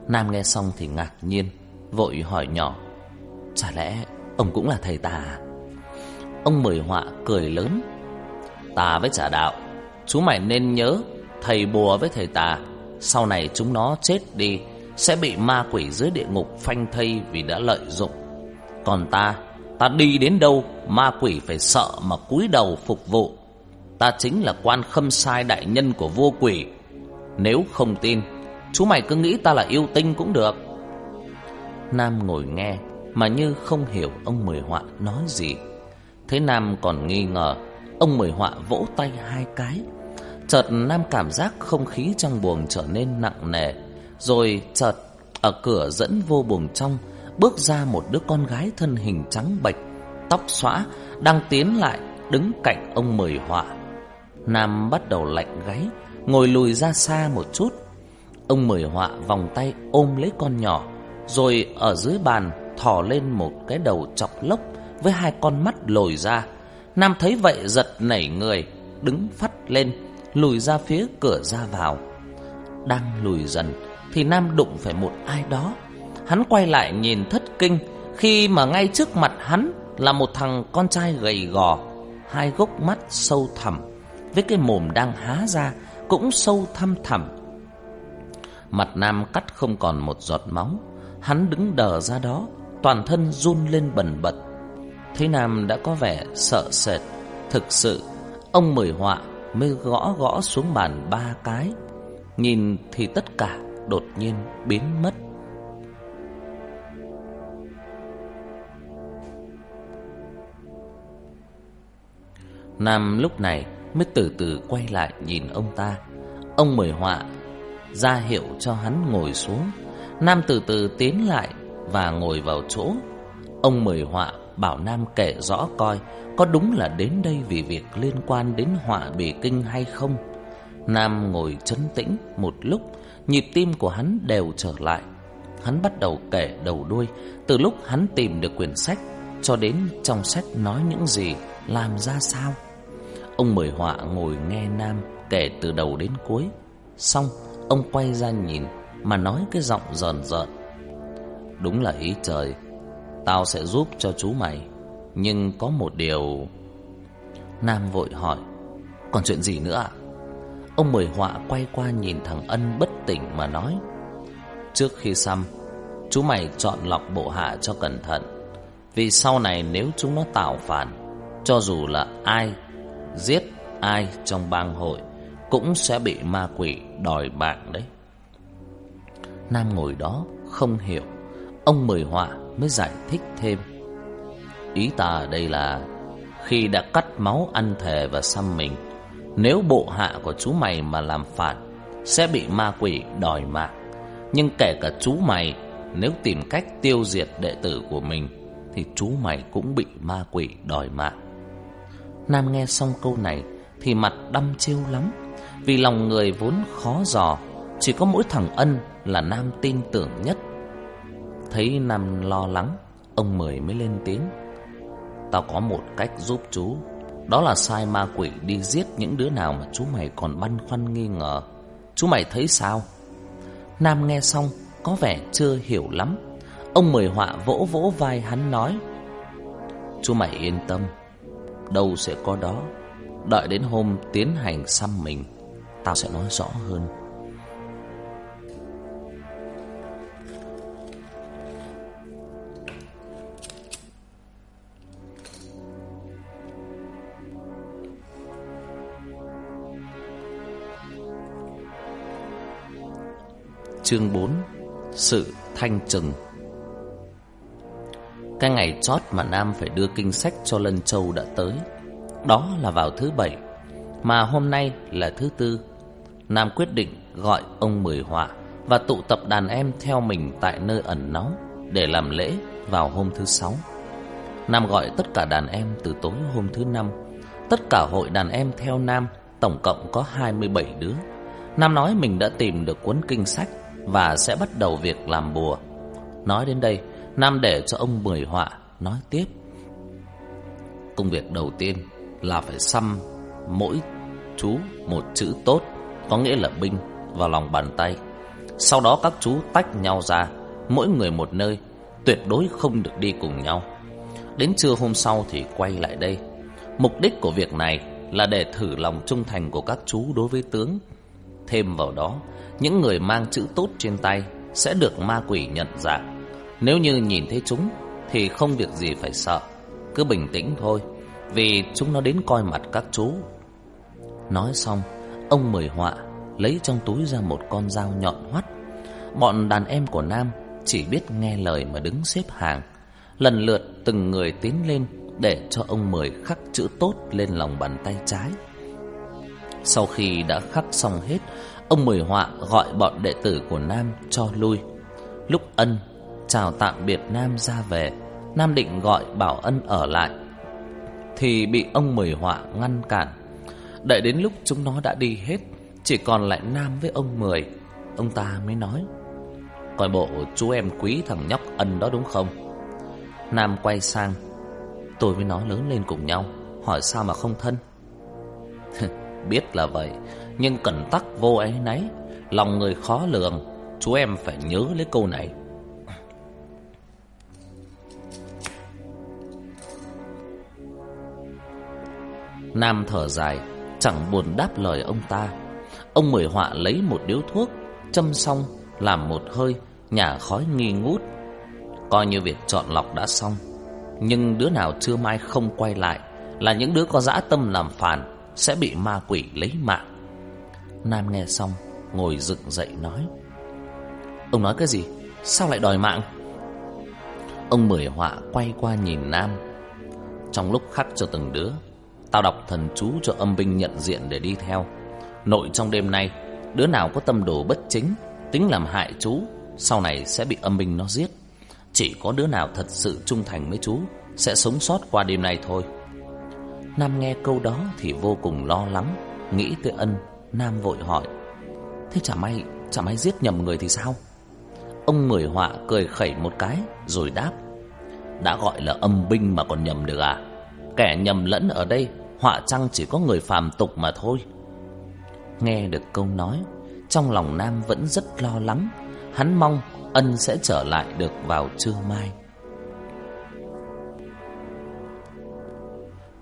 Nam nghe xong thì ngạc nhiên. Vội hỏi nhỏ, Chả lẽ ông cũng là thầy tà? Ông mười họa cười lớn, ta với trả đạo, Chú mày nên nhớ Thầy bùa với thầy tà Sau này chúng nó chết đi, Sẽ bị ma quỷ dưới địa ngục phanh thây Vì đã lợi dụng. Còn ta Ta đi đến đâu, Ma quỷ phải sợ mà cúi đầu phục vụ. Ta chính là quan khâm sai đại nhân của vua quỷ. Nếu không tin, Chú mày cứ nghĩ ta là yêu tinh cũng được. Nam ngồi nghe mà như không hiểu ông Mười Họa nói gì. Thế Nam còn nghi ngờ, ông Mười Họa vỗ tay hai cái. Chợt Nam cảm giác không khí trong buồng trở nên nặng nề, rồi chợt ở cửa dẫn vô buồng trong bước ra một đứa con gái thân hình trắng bệch, tóc xõa đang tiến lại đứng cạnh ông Mười Họa. Nam bắt đầu lạnh gáy, ngồi lùi ra xa một chút. Ông Mười Họa vòng tay ôm lấy con nhỏ rồi ở dưới bàn thò lên một cái đầu chọc lốc Với hai con mắt lồi ra. Nam thấy vậy giật nảy người, Đứng phát lên, Lùi ra phía cửa ra vào. Đang lùi dần Thì Nam đụng phải một ai đó. Hắn quay lại nhìn thất kinh, Khi mà ngay trước mặt hắn Là một thằng con trai gầy gò, Hai gốc mắt sâu thẳm, Với cái mồm đang há ra Cũng sâu thăm thẳm. Mặt Nam cắt không còn một giọt máu. Hắn đứng đờ ra đó, Toàn thân run lên bần bật. Thấy Nam đã có vẻ sợ sệt. Thực sự, Ông Mười Họa mới gõ gõ xuống bàn ba cái. Nhìn thì tất cả đột nhiên biến mất. Nam lúc này mới từ từ quay lại nhìn ông ta. Ông mời Họa ra hiệu cho hắn ngồi xuống. Nam từ từ tiến lại và ngồi vào chỗ. Ông mời họa bảo Nam kể rõ coi có đúng là đến đây vì việc liên quan đến họa bì kinh hay không. Nam ngồi chấn tĩnh một lúc, nhịp tim của hắn đều trở lại. Hắn bắt đầu kể đầu đuôi từ lúc hắn tìm được quyển sách cho đến trong sách nói những gì, làm ra sao. Ông mời họa ngồi nghe Nam kể từ đầu đến cuối. Xong, ông quay ra nhìn mà nói cái giọng rờn rợn. Đúng là ý trời, tao sẽ giúp cho chú mày, nhưng có một điều... Nam vội hỏi, còn chuyện gì nữa ạ? Ông Mười Họa quay qua nhìn thằng Ân bất tỉnh mà nói, trước khi xăm, chú mày chọn lọc bộ hạ cho cẩn thận, vì sau này nếu chúng nó tạo phản, cho dù là ai, giết ai trong bang hội, cũng sẽ bị ma quỷ đòi mạng đấy. Nam ngồi đó, không hiểu. Ông Mười Họa mới giải thích thêm. Ý ta đây là, Khi đã cắt máu ăn thề và xăm mình, Nếu bộ hạ của chú mày mà làm phản Sẽ bị ma quỷ đòi mạng. Nhưng kể cả chú mày, Nếu tìm cách tiêu diệt đệ tử của mình, Thì chú mày cũng bị ma quỷ đòi mạng. Nam nghe xong câu này Thì mặt đăm chiêu lắm, Vì lòng người vốn khó dò, Chỉ có mỗi thằng Ân là Nam tin tưởng nhất. Thấy Nam lo lắng, ông Mười mới lên tiếng. Tao có một cách giúp chú. Đó là sai ma quỷ đi giết những đứa nào mà chú mày còn băn khoăn nghi ngờ. Chú mày thấy sao? Nam nghe xong, có vẻ chưa hiểu lắm. Ông Mười họa vỗ vỗ vai hắn nói. Chú mày yên tâm, đâu sẽ có đó. Đợi đến hôm tiến hành xăm mình, tao sẽ nói rõ hơn. Chương 4 Sự thanh trừng. Cái ngày chót mà Nam phải đưa kinh sách cho Lân Châu đã tới, Đó là vào thứ bảy, Mà hôm nay là thứ tư. Nam quyết định gọi ông Mười Hòa Và tụ tập đàn em theo mình tại nơi ẩn náu Để làm lễ vào hôm thứ sáu. Nam gọi tất cả đàn em từ tối hôm thứ năm. Tất cả hội đàn em theo Nam, Tổng cộng có 27 đứa. Nam nói mình đã tìm được cuốn kinh sách và sẽ bắt đầu việc làm bùa. Nói đến đây, Nam để cho ông Mười Họa nói tiếp. Công việc đầu tiên là phải xăm mỗi chú một chữ tốt, có nghĩa là binh, vào lòng bàn tay. Sau đó các chú tách nhau ra, mỗi người một nơi, tuyệt đối không được đi cùng nhau. Đến trưa hôm sau thì quay lại đây. Mục đích của việc này là để thử lòng trung thành của các chú đối với tướng. Thêm vào đó, những người mang chữ tốt trên tay sẽ được ma quỷ nhận dạng. Nếu như nhìn thấy chúng thì không việc gì phải sợ, cứ bình tĩnh thôi, vì chúng nó đến coi mặt các chú. Nói xong, ông mời họa lấy trong túi ra một con dao nhọn hoắt. Bọn đàn em của Nam chỉ biết nghe lời mà đứng xếp hàng, lần lượt từng người tiến lên để cho ông mời khắc chữ tốt lên lòng bàn tay trái. Sau khi đã khắc xong hết, ông Mười Họa gọi bọn đệ tử của Nam cho lui. Lúc ân, chào tạm biệt Nam ra về, Nam định gọi bảo ân ở lại. Thì bị ông Mười Họa ngăn cản. Đợi đến lúc chúng nó đã đi hết, chỉ còn lại Nam với ông Mười. Ông ta mới nói, coi bộ chú em quý thằng nhóc ân đó đúng không? Nam quay sang, tôi với nó lớn lên cùng nhau, hỏi sao mà không thân? Biết là vậy, Nhưng cẩn tắc vô ấy nấy, Lòng người khó lường, Chú em phải nhớ lấy câu này. Nam thở dài, Chẳng buồn đáp lời ông ta. Ông mười họa lấy một điếu thuốc, Châm xong, Làm một hơi, Nhả khói nghi ngút. Coi như việc chọn lọc đã xong, Nhưng đứa nào chưa mai không quay lại Là những đứa có dã tâm làm phản sẽ bị ma quỷ lấy mạng. Nam nghe xong, ngồi dựng dậy nói. Ông nói cái gì? Sao lại đòi mạng? Ông Mười Họa quay qua nhìn Nam. Trong lúc khắc cho từng đứa, tao đọc thần chú cho âm binh nhận diện để đi theo. Nội trong đêm nay, đứa nào có tâm đồ bất chính, tính làm hại chú, sau này sẽ bị âm binh nó giết. Chỉ có đứa nào thật sự trung thành với chú sẽ sống sót qua đêm nay thôi. Nam nghe câu đó thì vô cùng lo lắng, Nghĩ tới ân, Nam vội hỏi, Thế chả may Chả may giết nhầm người thì sao? Ông mười họa cười khẩy một cái Rồi đáp, Đã gọi là âm binh mà còn nhầm được à? Kẻ nhầm lẫn ở đây, Họa chăng chỉ có người phàm tục mà thôi? Nghe được câu nói, Trong lòng Nam vẫn rất lo lắng, Hắn mong ân sẽ trở lại được vào trưa mai.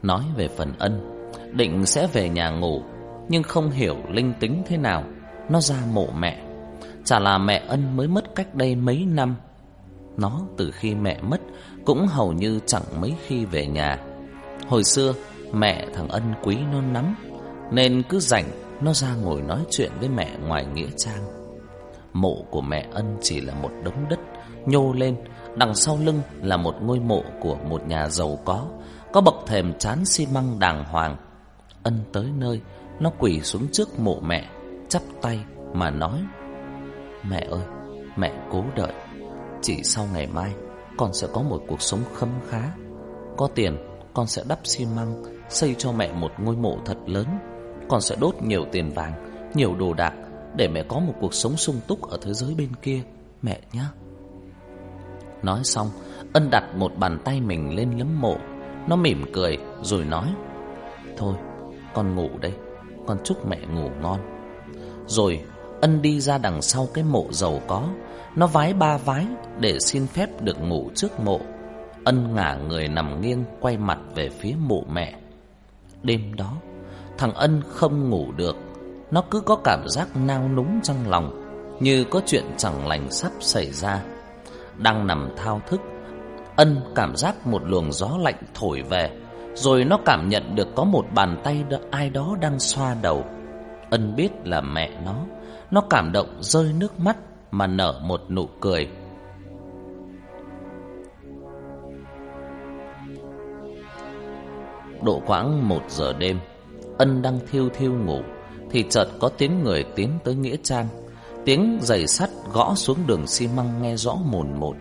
Nói về phần ân, Định sẽ về nhà ngủ, Nhưng không hiểu linh tính thế nào, Nó ra mộ mẹ. Chả là mẹ ân mới mất cách đây mấy năm. Nó từ khi mẹ mất Cũng hầu như chẳng mấy khi về nhà. Hồi xưa, Mẹ thằng ân quý nó lắm Nên cứ rảnh Nó ra ngồi nói chuyện với mẹ ngoài nghĩa trang. Mộ của mẹ ân chỉ là một đống đất Nhô lên, Đằng sau lưng là một ngôi mộ của một nhà giàu có có bậc thềm chán xi măng đàng hoàng. Ân tới nơi, Nó quỳ xuống trước mộ mẹ, Chắp tay mà nói, Mẹ ơi, Mẹ cố đợi. Chỉ sau ngày mai, Con sẽ có một cuộc sống khấm khá. Có tiền, Con sẽ đắp xi măng, Xây cho mẹ một ngôi mộ thật lớn. Con sẽ đốt nhiều tiền vàng, Nhiều đồ đạc Để mẹ có một cuộc sống sung túc Ở thế giới bên kia. Mẹ nhé Nói xong, Ân đặt một bàn tay mình lên lấm mộ. Nó mỉm cười, rồi nói, Thôi, con ngủ đây, Con chúc mẹ ngủ ngon. Rồi, ân đi ra đằng sau cái mộ giàu có. Nó vái ba vái để xin phép được ngủ trước mộ. Ân ngả người nằm nghiêng quay mặt về phía mộ mẹ. Đêm đó, Thằng Ân không ngủ được. Nó cứ có cảm giác nao núng trong lòng, Như có chuyện chẳng lành sắp xảy ra. Đang nằm thao thức Ân cảm giác một luồng gió lạnh thổi về, Rồi nó cảm nhận được có một bàn tay ai đó đang xoa đầu. Ân biết là mẹ nó. Nó cảm động rơi nước mắt mà nở một nụ cười. Độ khoảng một giờ đêm, Ân đang thiêu thiêu ngủ, Thì chợt có tiếng người tiến tới Nghĩa Trang. Tiếng giày sắt gõ xuống đường xi măng nghe rõ mồn một.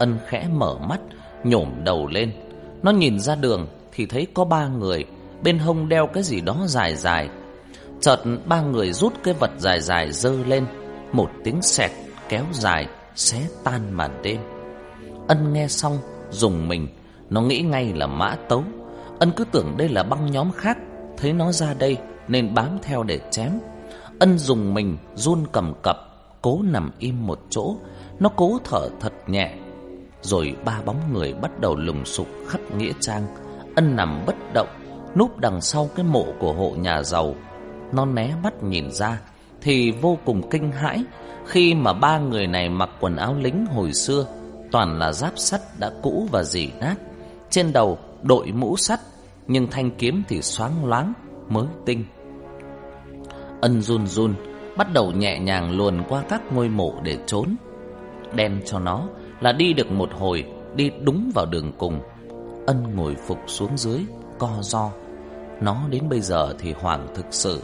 Ân khẽ mở mắt, nhổm đầu lên. Nó nhìn ra đường thì thấy có ba người, bên hông đeo cái gì đó dài dài. Chợt ba người rút cái vật dài dài dơ lên, một tiếng sẹt kéo dài, xé tan màn đêm. Ân nghe xong, dùng mình, nó nghĩ ngay là mã tấu. Ân cứ tưởng đây là băng nhóm khác, thấy nó ra đây nên bám theo để chém. Ân dùng mình, run cầm cập, cố nằm im một chỗ. Nó cố thở thật nhẹ, rồi ba bóng người bắt đầu lùng sục khắp nghĩa trang. Ân nằm bất động, Núp đằng sau cái mộ của hộ nhà giàu. Non né mắt nhìn ra, Thì vô cùng kinh hãi Khi mà ba người này mặc quần áo lính hồi xưa, Toàn là giáp sắt đã cũ và dỉ nát. Trên đầu đội mũ sắt, Nhưng thanh kiếm thì xoáng loáng, Mới tinh. Ân run run, Bắt đầu nhẹ nhàng luồn qua các ngôi mộ để trốn, Đem cho nó. Là đi được một hồi, Đi đúng vào đường cùng. Ân ngồi phục xuống dưới, Co do Nó đến bây giờ thì Hoàng thực sự,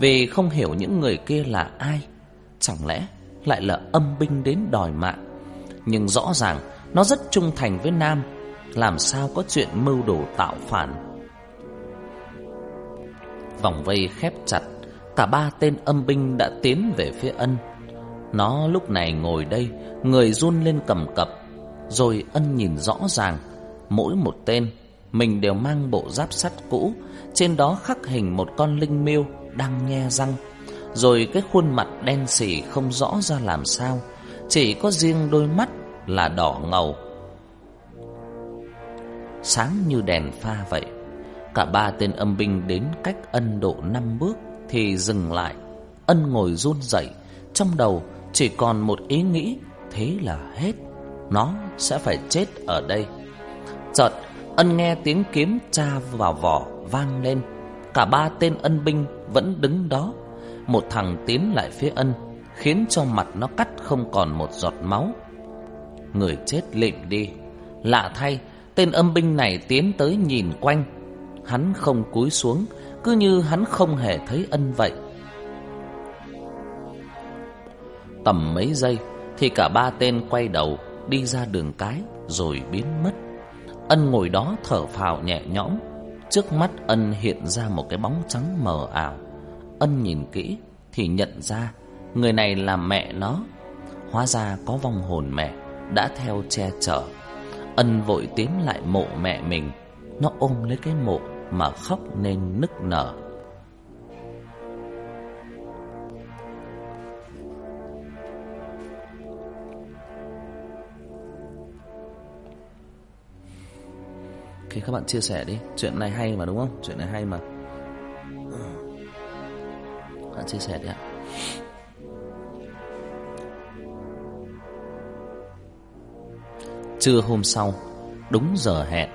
Vì không hiểu những người kia là ai. Chẳng lẽ lại là âm binh đến đòi mạng? Nhưng rõ ràng, Nó rất trung thành với Nam. Làm sao có chuyện mưu đồ tạo phản? Vòng vây khép chặt, Cả ba tên âm binh đã tiến về phía ân. Nó lúc này ngồi đây, người run lên cầm cập, rồi ân nhìn rõ ràng, mỗi một tên, mình đều mang bộ giáp sắt cũ, trên đó khắc hình một con linh miêu đang nhe răng, rồi cái khuôn mặt đen sì không rõ ra làm sao, chỉ có riêng đôi mắt là đỏ ngầu. Sáng như đèn pha vậy, cả ba tên âm binh đến cách ân độ năm bước thì dừng lại, ân ngồi run rẩy, trong đầu chỉ còn một ý nghĩ, Thế là hết. Nó sẽ phải chết ở đây. Chợt, ân nghe tiếng kiếm cha vào vỏ vang lên. Cả ba tên ân binh vẫn đứng đó. Một thằng tiến lại phía ân, Khiến cho mặt nó cắt không còn một giọt máu. Người chết lịm đi. Lạ thay, Tên âm binh này tiến tới nhìn quanh. Hắn không cúi xuống, Cứ như hắn không hề thấy ân vậy. tầm mấy giây Thì cả ba tên quay đầu Đi ra đường cái Rồi biến mất. Ân ngồi đó thở phào nhẹ nhõm. Trước mắt ân hiện ra một cái bóng trắng mờ ảo. Ân nhìn kỹ Thì nhận ra Người này là mẹ nó. Hóa ra có vong hồn mẹ Đã theo che chở. Ân vội tiến lại mộ mẹ mình. Nó ôm lấy cái mộ Mà khóc nên nức nở. Thì các bạn chia sẻ đi. Chuyện này hay mà, đúng không? Chuyện này hay mà. Bạn chia sẻ đi ạ. Trưa hôm sau, Đúng giờ hẹn,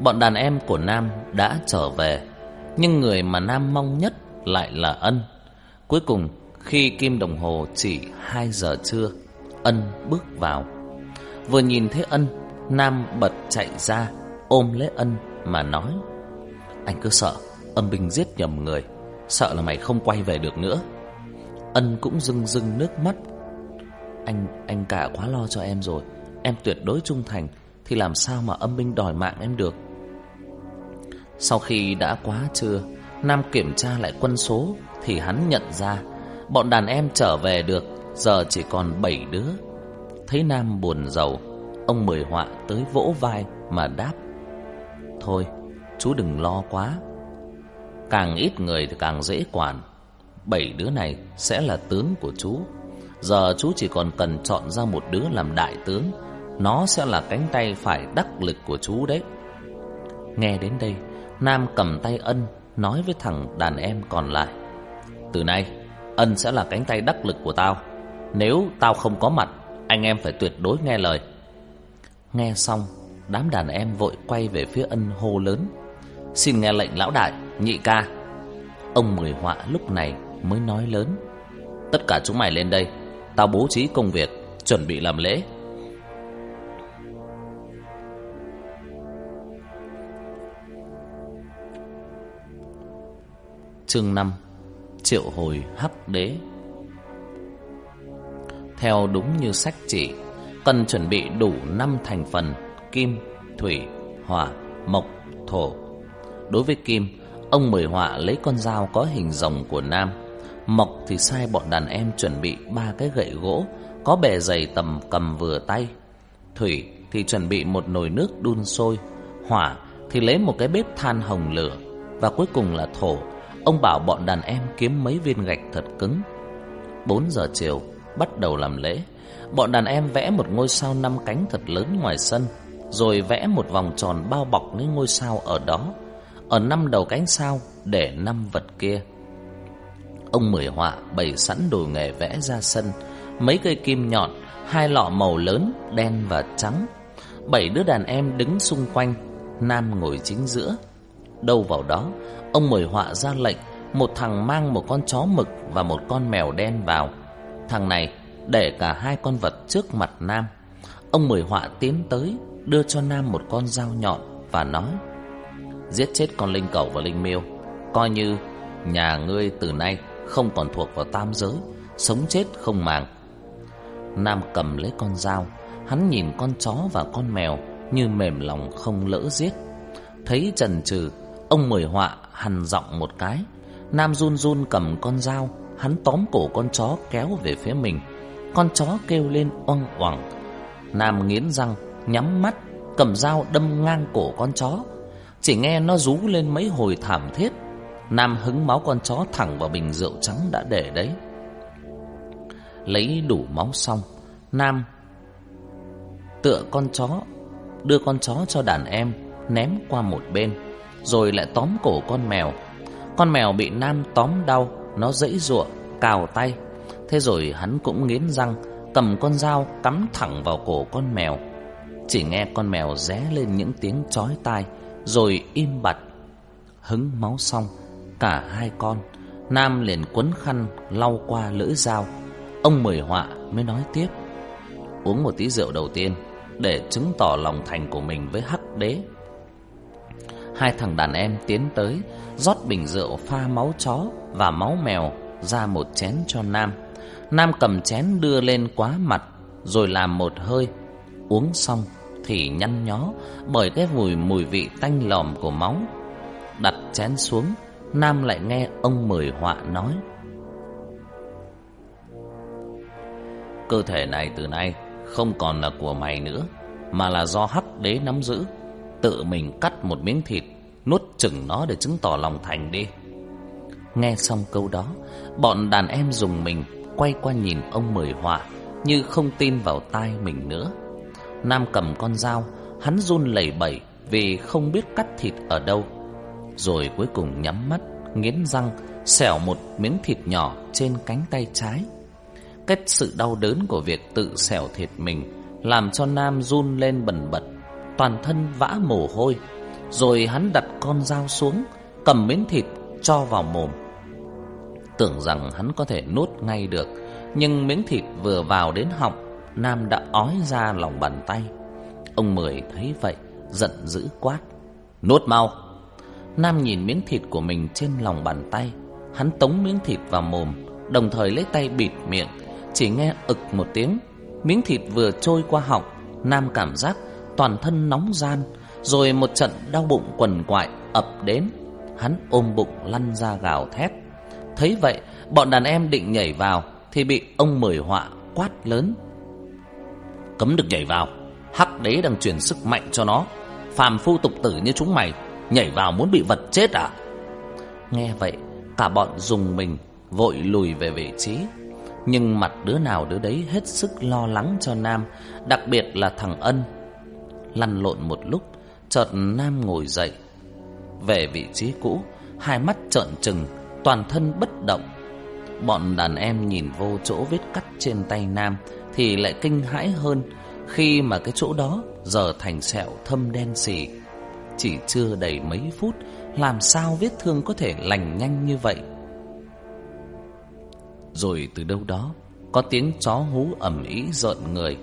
Bọn đàn em của Nam đã trở về. Nhưng người mà Nam mong nhất lại là Ân. Cuối cùng, khi kim đồng hồ chỉ 2 giờ trưa, Ân bước vào. Vừa nhìn thấy Ân, Nam bật chạy ra ôm lấy ân mà nói, Anh cứ sợ, Âm binh giết nhầm người, Sợ là mày không quay về được nữa. Ân cũng rưng rưng nước mắt, Anh anh cả quá lo cho em rồi, Em tuyệt đối trung thành, Thì làm sao mà âm binh đòi mạng em được? Sau khi đã quá trưa, Nam kiểm tra lại quân số Thì hắn nhận ra Bọn đàn em trở về được, Giờ chỉ còn 7 đứa. Thấy Nam buồn giàu Ông mời Họa tới vỗ vai mà đáp Thôi, chú đừng lo quá. Càng ít người thì càng dễ quản. Bảy đứa này sẽ là tướng của chú. Giờ chú chỉ còn cần chọn ra một đứa làm đại tướng. Nó sẽ là cánh tay phải đắc lực của chú đấy. Nghe đến đây, Nam cầm tay ân, Nói với thằng đàn em còn lại. Từ nay, Ân sẽ là cánh tay đắc lực của tao. Nếu tao không có mặt, Anh em phải tuyệt đối nghe lời. Nghe xong đám đàn em vội quay về phía ân hô lớn. Xin nghe lệnh lão đại, nhị ca. Ông Mười Họa lúc này mới nói lớn. Tất cả chúng mày lên đây, tao bố trí công việc, chuẩn bị làm lễ. Chương năm Triệu hồi hắc đế Theo đúng như sách chỉ Cần chuẩn bị đủ năm thành phần kim, thủy, hỏa, mộc, thổ. Đối với kim, ông mời họa lấy con dao có hình rồng của nam. Mộc thì sai bọn đàn em chuẩn bị ba cái gậy gỗ có bề dày tầm cầm vừa tay. Thủy thì chuẩn bị một nồi nước đun sôi. Hỏa thì lấy một cái bếp than hồng lửa. Và cuối cùng là thổ. Ông bảo bọn đàn em kiếm mấy viên gạch thật cứng. Bốn giờ chiều, bắt đầu làm lễ. Bọn đàn em vẽ một ngôi sao năm cánh thật lớn ngoài sân rồi vẽ một vòng tròn bao bọc những ngôi sao ở đó, ở năm đầu cánh sao để năm vật kia. Ông Mười Họa bày sẵn đồ nghề vẽ ra sân, mấy cây kim nhọn, hai lọ màu lớn đen và trắng. Bảy đứa đàn em đứng xung quanh, Nam ngồi chính giữa. Đâu vào đó, ông Mười Họa ra lệnh một thằng mang một con chó mực và một con mèo đen vào. Thằng này để cả hai con vật trước mặt Nam. Ông Mười Họa tiến tới, đưa cho Nam một con dao nhọn và nói, Giết chết con Linh Cầu và Linh Miêu. Coi như nhà ngươi từ nay không còn thuộc vào tam giới, Sống chết không màng. Nam cầm lấy con dao, Hắn nhìn con chó và con mèo Như mềm lòng không lỡ giết. Thấy trần trừ Ông mười họa hằn giọng một cái. Nam run run cầm con dao, Hắn tóm cổ con chó kéo về phía mình. Con chó kêu lên oang oảng. Nam nghiến răng nhắm mắt, cầm dao đâm ngang cổ con chó. Chỉ nghe nó rú lên mấy hồi thảm thiết, Nam hứng máu con chó thẳng vào bình rượu trắng đã để đấy. Lấy đủ máu xong, Nam tựa con chó, đưa con chó cho đàn em, ném qua một bên, rồi lại tóm cổ con mèo. Con mèo bị Nam tóm đau, nó dãy giụa, cào tay. Thế rồi hắn cũng nghiến răng, cầm con dao cắm thẳng vào cổ con mèo. Chỉ nghe con mèo ré lên những tiếng chói tai, Rồi im bặt. Hứng máu xong, Cả hai con, Nam liền quấn khăn lau qua lưỡi dao. Ông Mười Họa mới nói tiếp, Uống một tí rượu đầu tiên, Để chứng tỏ lòng thành của mình với hắc đế. Hai thằng đàn em tiến tới, rót bình rượu pha máu chó và máu mèo ra một chén cho Nam. Nam cầm chén đưa lên quá mặt, Rồi làm một hơi, Uống xong thì nhăn nhó bởi cái mùi mùi vị tanh lòm của máu. Đặt chén xuống, Nam lại nghe ông Mười Họa nói. Cơ thể này từ nay không còn là của mày nữa, mà là do hắc đế nắm giữ. Tự mình cắt một miếng thịt, nuốt chừng nó để chứng tỏ lòng thành đi. Nghe xong câu đó, bọn đàn em dùng mình quay qua nhìn ông Mười Họa như không tin vào tai mình nữa. Nam cầm con dao, hắn run lẩy bẩy vì không biết cắt thịt ở đâu. Rồi cuối cùng nhắm mắt, nghiến răng, xẻo một miếng thịt nhỏ trên cánh tay trái. Cái sự đau đớn của việc tự xẻo thịt mình làm cho Nam run lên bần bật, toàn thân vã mồ hôi. Rồi hắn đặt con dao xuống, cầm miếng thịt cho vào mồm. Tưởng rằng hắn có thể nuốt ngay được, nhưng miếng thịt vừa vào đến họng Nam đã ói ra lòng bàn tay. Ông Mười thấy vậy, Giận dữ quát. Nốt mau. Nam nhìn miếng thịt của mình trên lòng bàn tay. Hắn tống miếng thịt vào mồm, Đồng thời lấy tay bịt miệng. Chỉ nghe ực một tiếng, Miếng thịt vừa trôi qua họng. Nam cảm giác toàn thân nóng gian, Rồi một trận đau bụng quần quại ập đến. Hắn ôm bụng lăn ra gào thét. Thấy vậy, bọn đàn em định nhảy vào Thì bị ông mười họa quát lớn cấm được nhảy vào. Hắc đế đang truyền sức mạnh cho nó. Phàm phu tục tử như chúng mày, Nhảy vào muốn bị vật chết à? Nghe vậy, Cả bọn dùng mình, Vội lùi về vị trí. Nhưng mặt đứa nào đứa đấy hết sức lo lắng cho Nam, Đặc biệt là thằng Ân. Lăn lộn một lúc, Chợt Nam ngồi dậy. Về vị trí cũ, Hai mắt trợn trừng, Toàn thân bất động. Bọn đàn em nhìn vô chỗ vết cắt trên tay Nam thì lại kinh hãi hơn khi mà cái chỗ đó giờ thành sẹo thâm đen sì. Chỉ chưa đầy mấy phút, làm sao vết thương có thể lành nhanh như vậy? Rồi từ đâu đó, có tiếng chó hú ầm ĩ rợn người.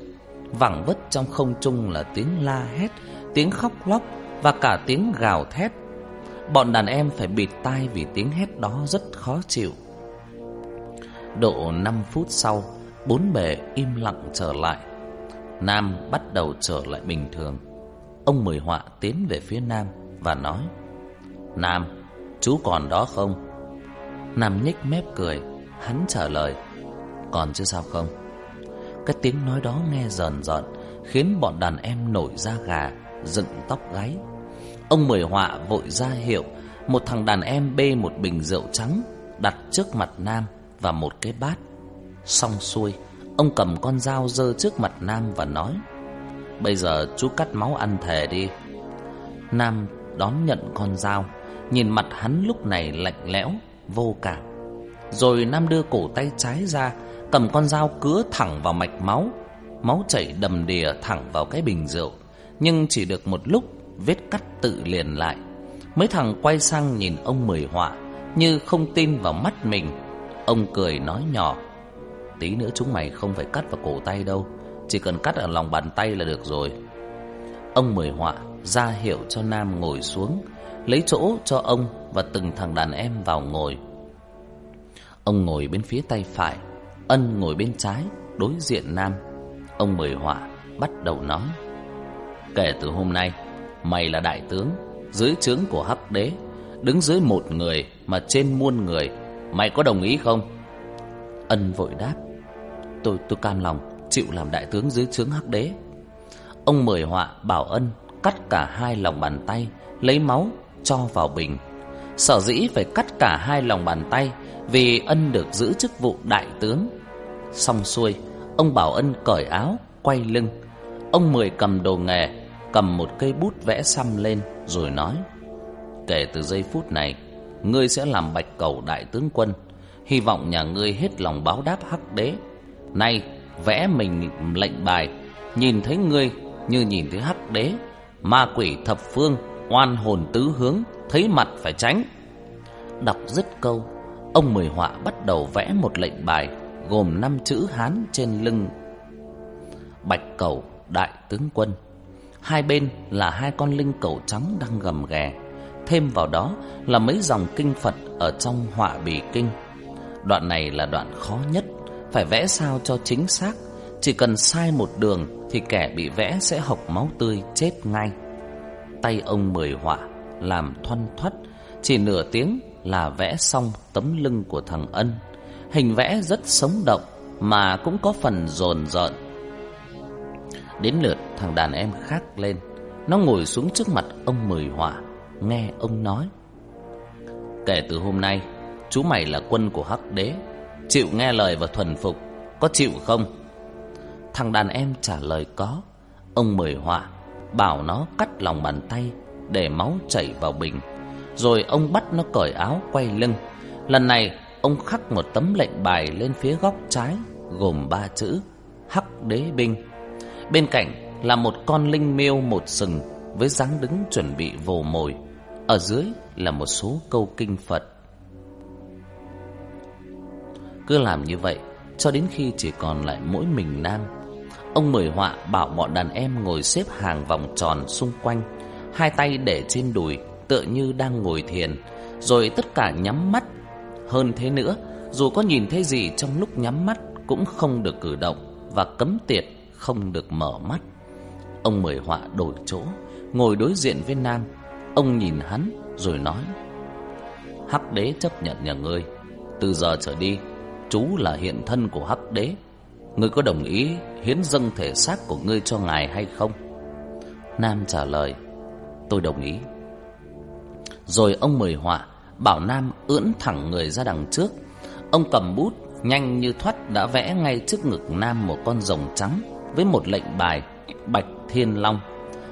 Vẳng vất trong không trung là tiếng la hét, tiếng khóc lóc và cả tiếng gào thét. Bọn đàn em phải bịt tai vì tiếng hét đó rất khó chịu. Độ năm phút sau, Bốn bề im lặng trở lại Nam bắt đầu trở lại bình thường Ông Mười Họa tiến về phía Nam Và nói Nam, chú còn đó không? Nam nhích mép cười Hắn trả lời Còn chứ sao không? Cái tiếng nói đó nghe rờn rợn Khiến bọn đàn em nổi da gà Dựng tóc gáy Ông Mười Họa vội ra hiệu Một thằng đàn em bê một bình rượu trắng Đặt trước mặt Nam Và một cái bát Xong xuôi, Ông cầm con dao dơ trước mặt Nam và nói, Bây giờ chú cắt máu ăn thề đi. Nam đón nhận con dao, Nhìn mặt hắn lúc này lạnh lẽo, Vô cảm. Rồi Nam đưa cổ tay trái ra, Cầm con dao cứa thẳng vào mạch máu. Máu chảy đầm đìa thẳng vào cái bình rượu, Nhưng chỉ được một lúc, Vết cắt tự liền lại. Mấy thằng quay sang nhìn ông Mười Họa, Như không tin vào mắt mình. Ông cười nói nhỏ tí nữa chúng mày không phải cắt vào cổ tay đâu. Chỉ cần cắt ở lòng bàn tay là được rồi. Ông Mười Họa ra hiệu cho Nam ngồi xuống, Lấy chỗ cho ông và từng thằng đàn em vào ngồi. Ông ngồi bên phía tay phải, Ân ngồi bên trái, đối diện Nam. Ông Mười Họa bắt đầu nói, Kể từ hôm nay, Mày là đại tướng, Dưới trướng của Hắc Đế, Đứng dưới một người mà trên muôn người, Mày có đồng ý không? Ân vội đáp tôi tôi cam lòng chịu làm đại tướng dưới trướng hắc đế. Ông mời họa bảo ân, cắt cả hai lòng bàn tay, lấy máu cho vào bình. Sở dĩ phải cắt cả hai lòng bàn tay vì ân được giữ chức vụ đại tướng. Xong xuôi, ông bảo ân cởi áo, quay lưng. Ông mười cầm đồ nghề, cầm một cây bút vẽ xăm lên, rồi nói, kể từ giây phút này, ngươi sẽ làm bạch cầu đại tướng quân. Hy vọng nhà ngươi hết lòng báo đáp hắc đế. Nay vẽ mình lệnh bài, Nhìn thấy ngươi như nhìn thấy hắc đế, Ma quỷ thập phương, Oan hồn tứ hướng, Thấy mặt phải tránh. Đọc dứt câu, Ông Mười Họa bắt đầu vẽ một lệnh bài Gồm năm chữ Hán trên lưng. Bạch cầu, đại tướng quân, Hai bên là hai con linh cầu trắng đang gầm ghè. Thêm vào đó là mấy dòng kinh Phật ở trong họa bì kinh. Đoạn này là đoạn khó nhất phải vẽ sao cho chính xác, chỉ cần sai một đường thì kẻ bị vẽ sẽ hộc máu tươi chết ngay. Tay ông mời họa làm thoăn thoắt, chỉ nửa tiếng là vẽ xong tấm lưng của thằng Ân. Hình vẽ rất sống động mà cũng có phần rồn rợn Đến lượt thằng đàn em khác lên, nó ngồi xuống trước mặt ông mời họa, nghe ông nói. Kể từ hôm nay, chú mày là quân của Hắc Đế Chịu nghe lời và thuần phục, Có chịu không? Thằng đàn em trả lời có. Ông mời họa, Bảo nó cắt lòng bàn tay Để máu chảy vào bình. Rồi ông bắt nó cởi áo quay lưng. Lần này, ông khắc một tấm lệnh bài lên phía góc trái, Gồm ba chữ, Hắc đế binh. Bên cạnh là một con linh miêu một sừng Với dáng đứng chuẩn bị vồ mồi. Ở dưới là một số câu kinh Phật. Cứ làm như vậy, Cho đến khi chỉ còn lại mỗi mình Nam. Ông mời họa bảo bọn đàn em ngồi xếp hàng vòng tròn xung quanh, Hai tay để trên đùi, Tựa như đang ngồi thiền, Rồi tất cả nhắm mắt. Hơn thế nữa, Dù có nhìn thấy gì trong lúc nhắm mắt Cũng không được cử động Và cấm tiệt không được mở mắt. Ông mời họa đổi chỗ, Ngồi đối diện với Nam. Ông nhìn hắn rồi nói, Hắc đế chấp nhận nhà ngươi, Từ giờ trở đi chú là hiện thân của hắc đế. Ngươi có đồng ý hiến dâng thể xác của ngươi cho ngài hay không? Nam trả lời, Tôi đồng ý. Rồi ông mời họa Bảo Nam ưỡn thẳng người ra đằng trước. Ông cầm bút, Nhanh như thoát đã vẽ ngay trước ngực Nam Một con rồng trắng Với một lệnh bài, Bạch Thiên Long.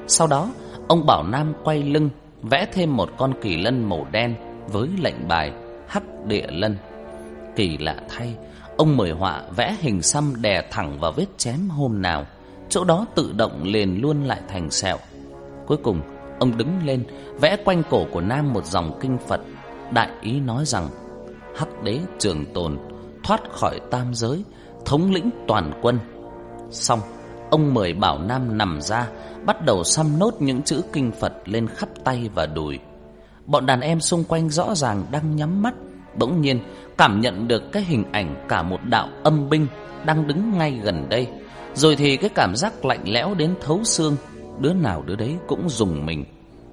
Sau đó, ông bảo Nam quay lưng, Vẽ thêm một con kỳ lân màu đen Với lệnh bài Hắc Địa Lân. Kỳ lạ thay. Ông mời họa vẽ hình xăm đè thẳng vào vết chém hôm nào. Chỗ đó tự động liền luôn lại thành sẹo. Cuối cùng, Ông đứng lên, Vẽ quanh cổ của Nam một dòng kinh Phật. Đại ý nói rằng, Hắc đế trường tồn, Thoát khỏi tam giới, Thống lĩnh toàn quân. Xong, Ông mời Bảo Nam nằm ra, Bắt đầu xăm nốt những chữ kinh Phật Lên khắp tay và đùi. Bọn đàn em xung quanh rõ ràng đang nhắm mắt. Bỗng nhiên cảm nhận được cái hình ảnh cả một đạo âm binh đang đứng ngay gần đây. Rồi thì cái cảm giác lạnh lẽo đến thấu xương, đứa nào đứa đấy cũng dùng mình.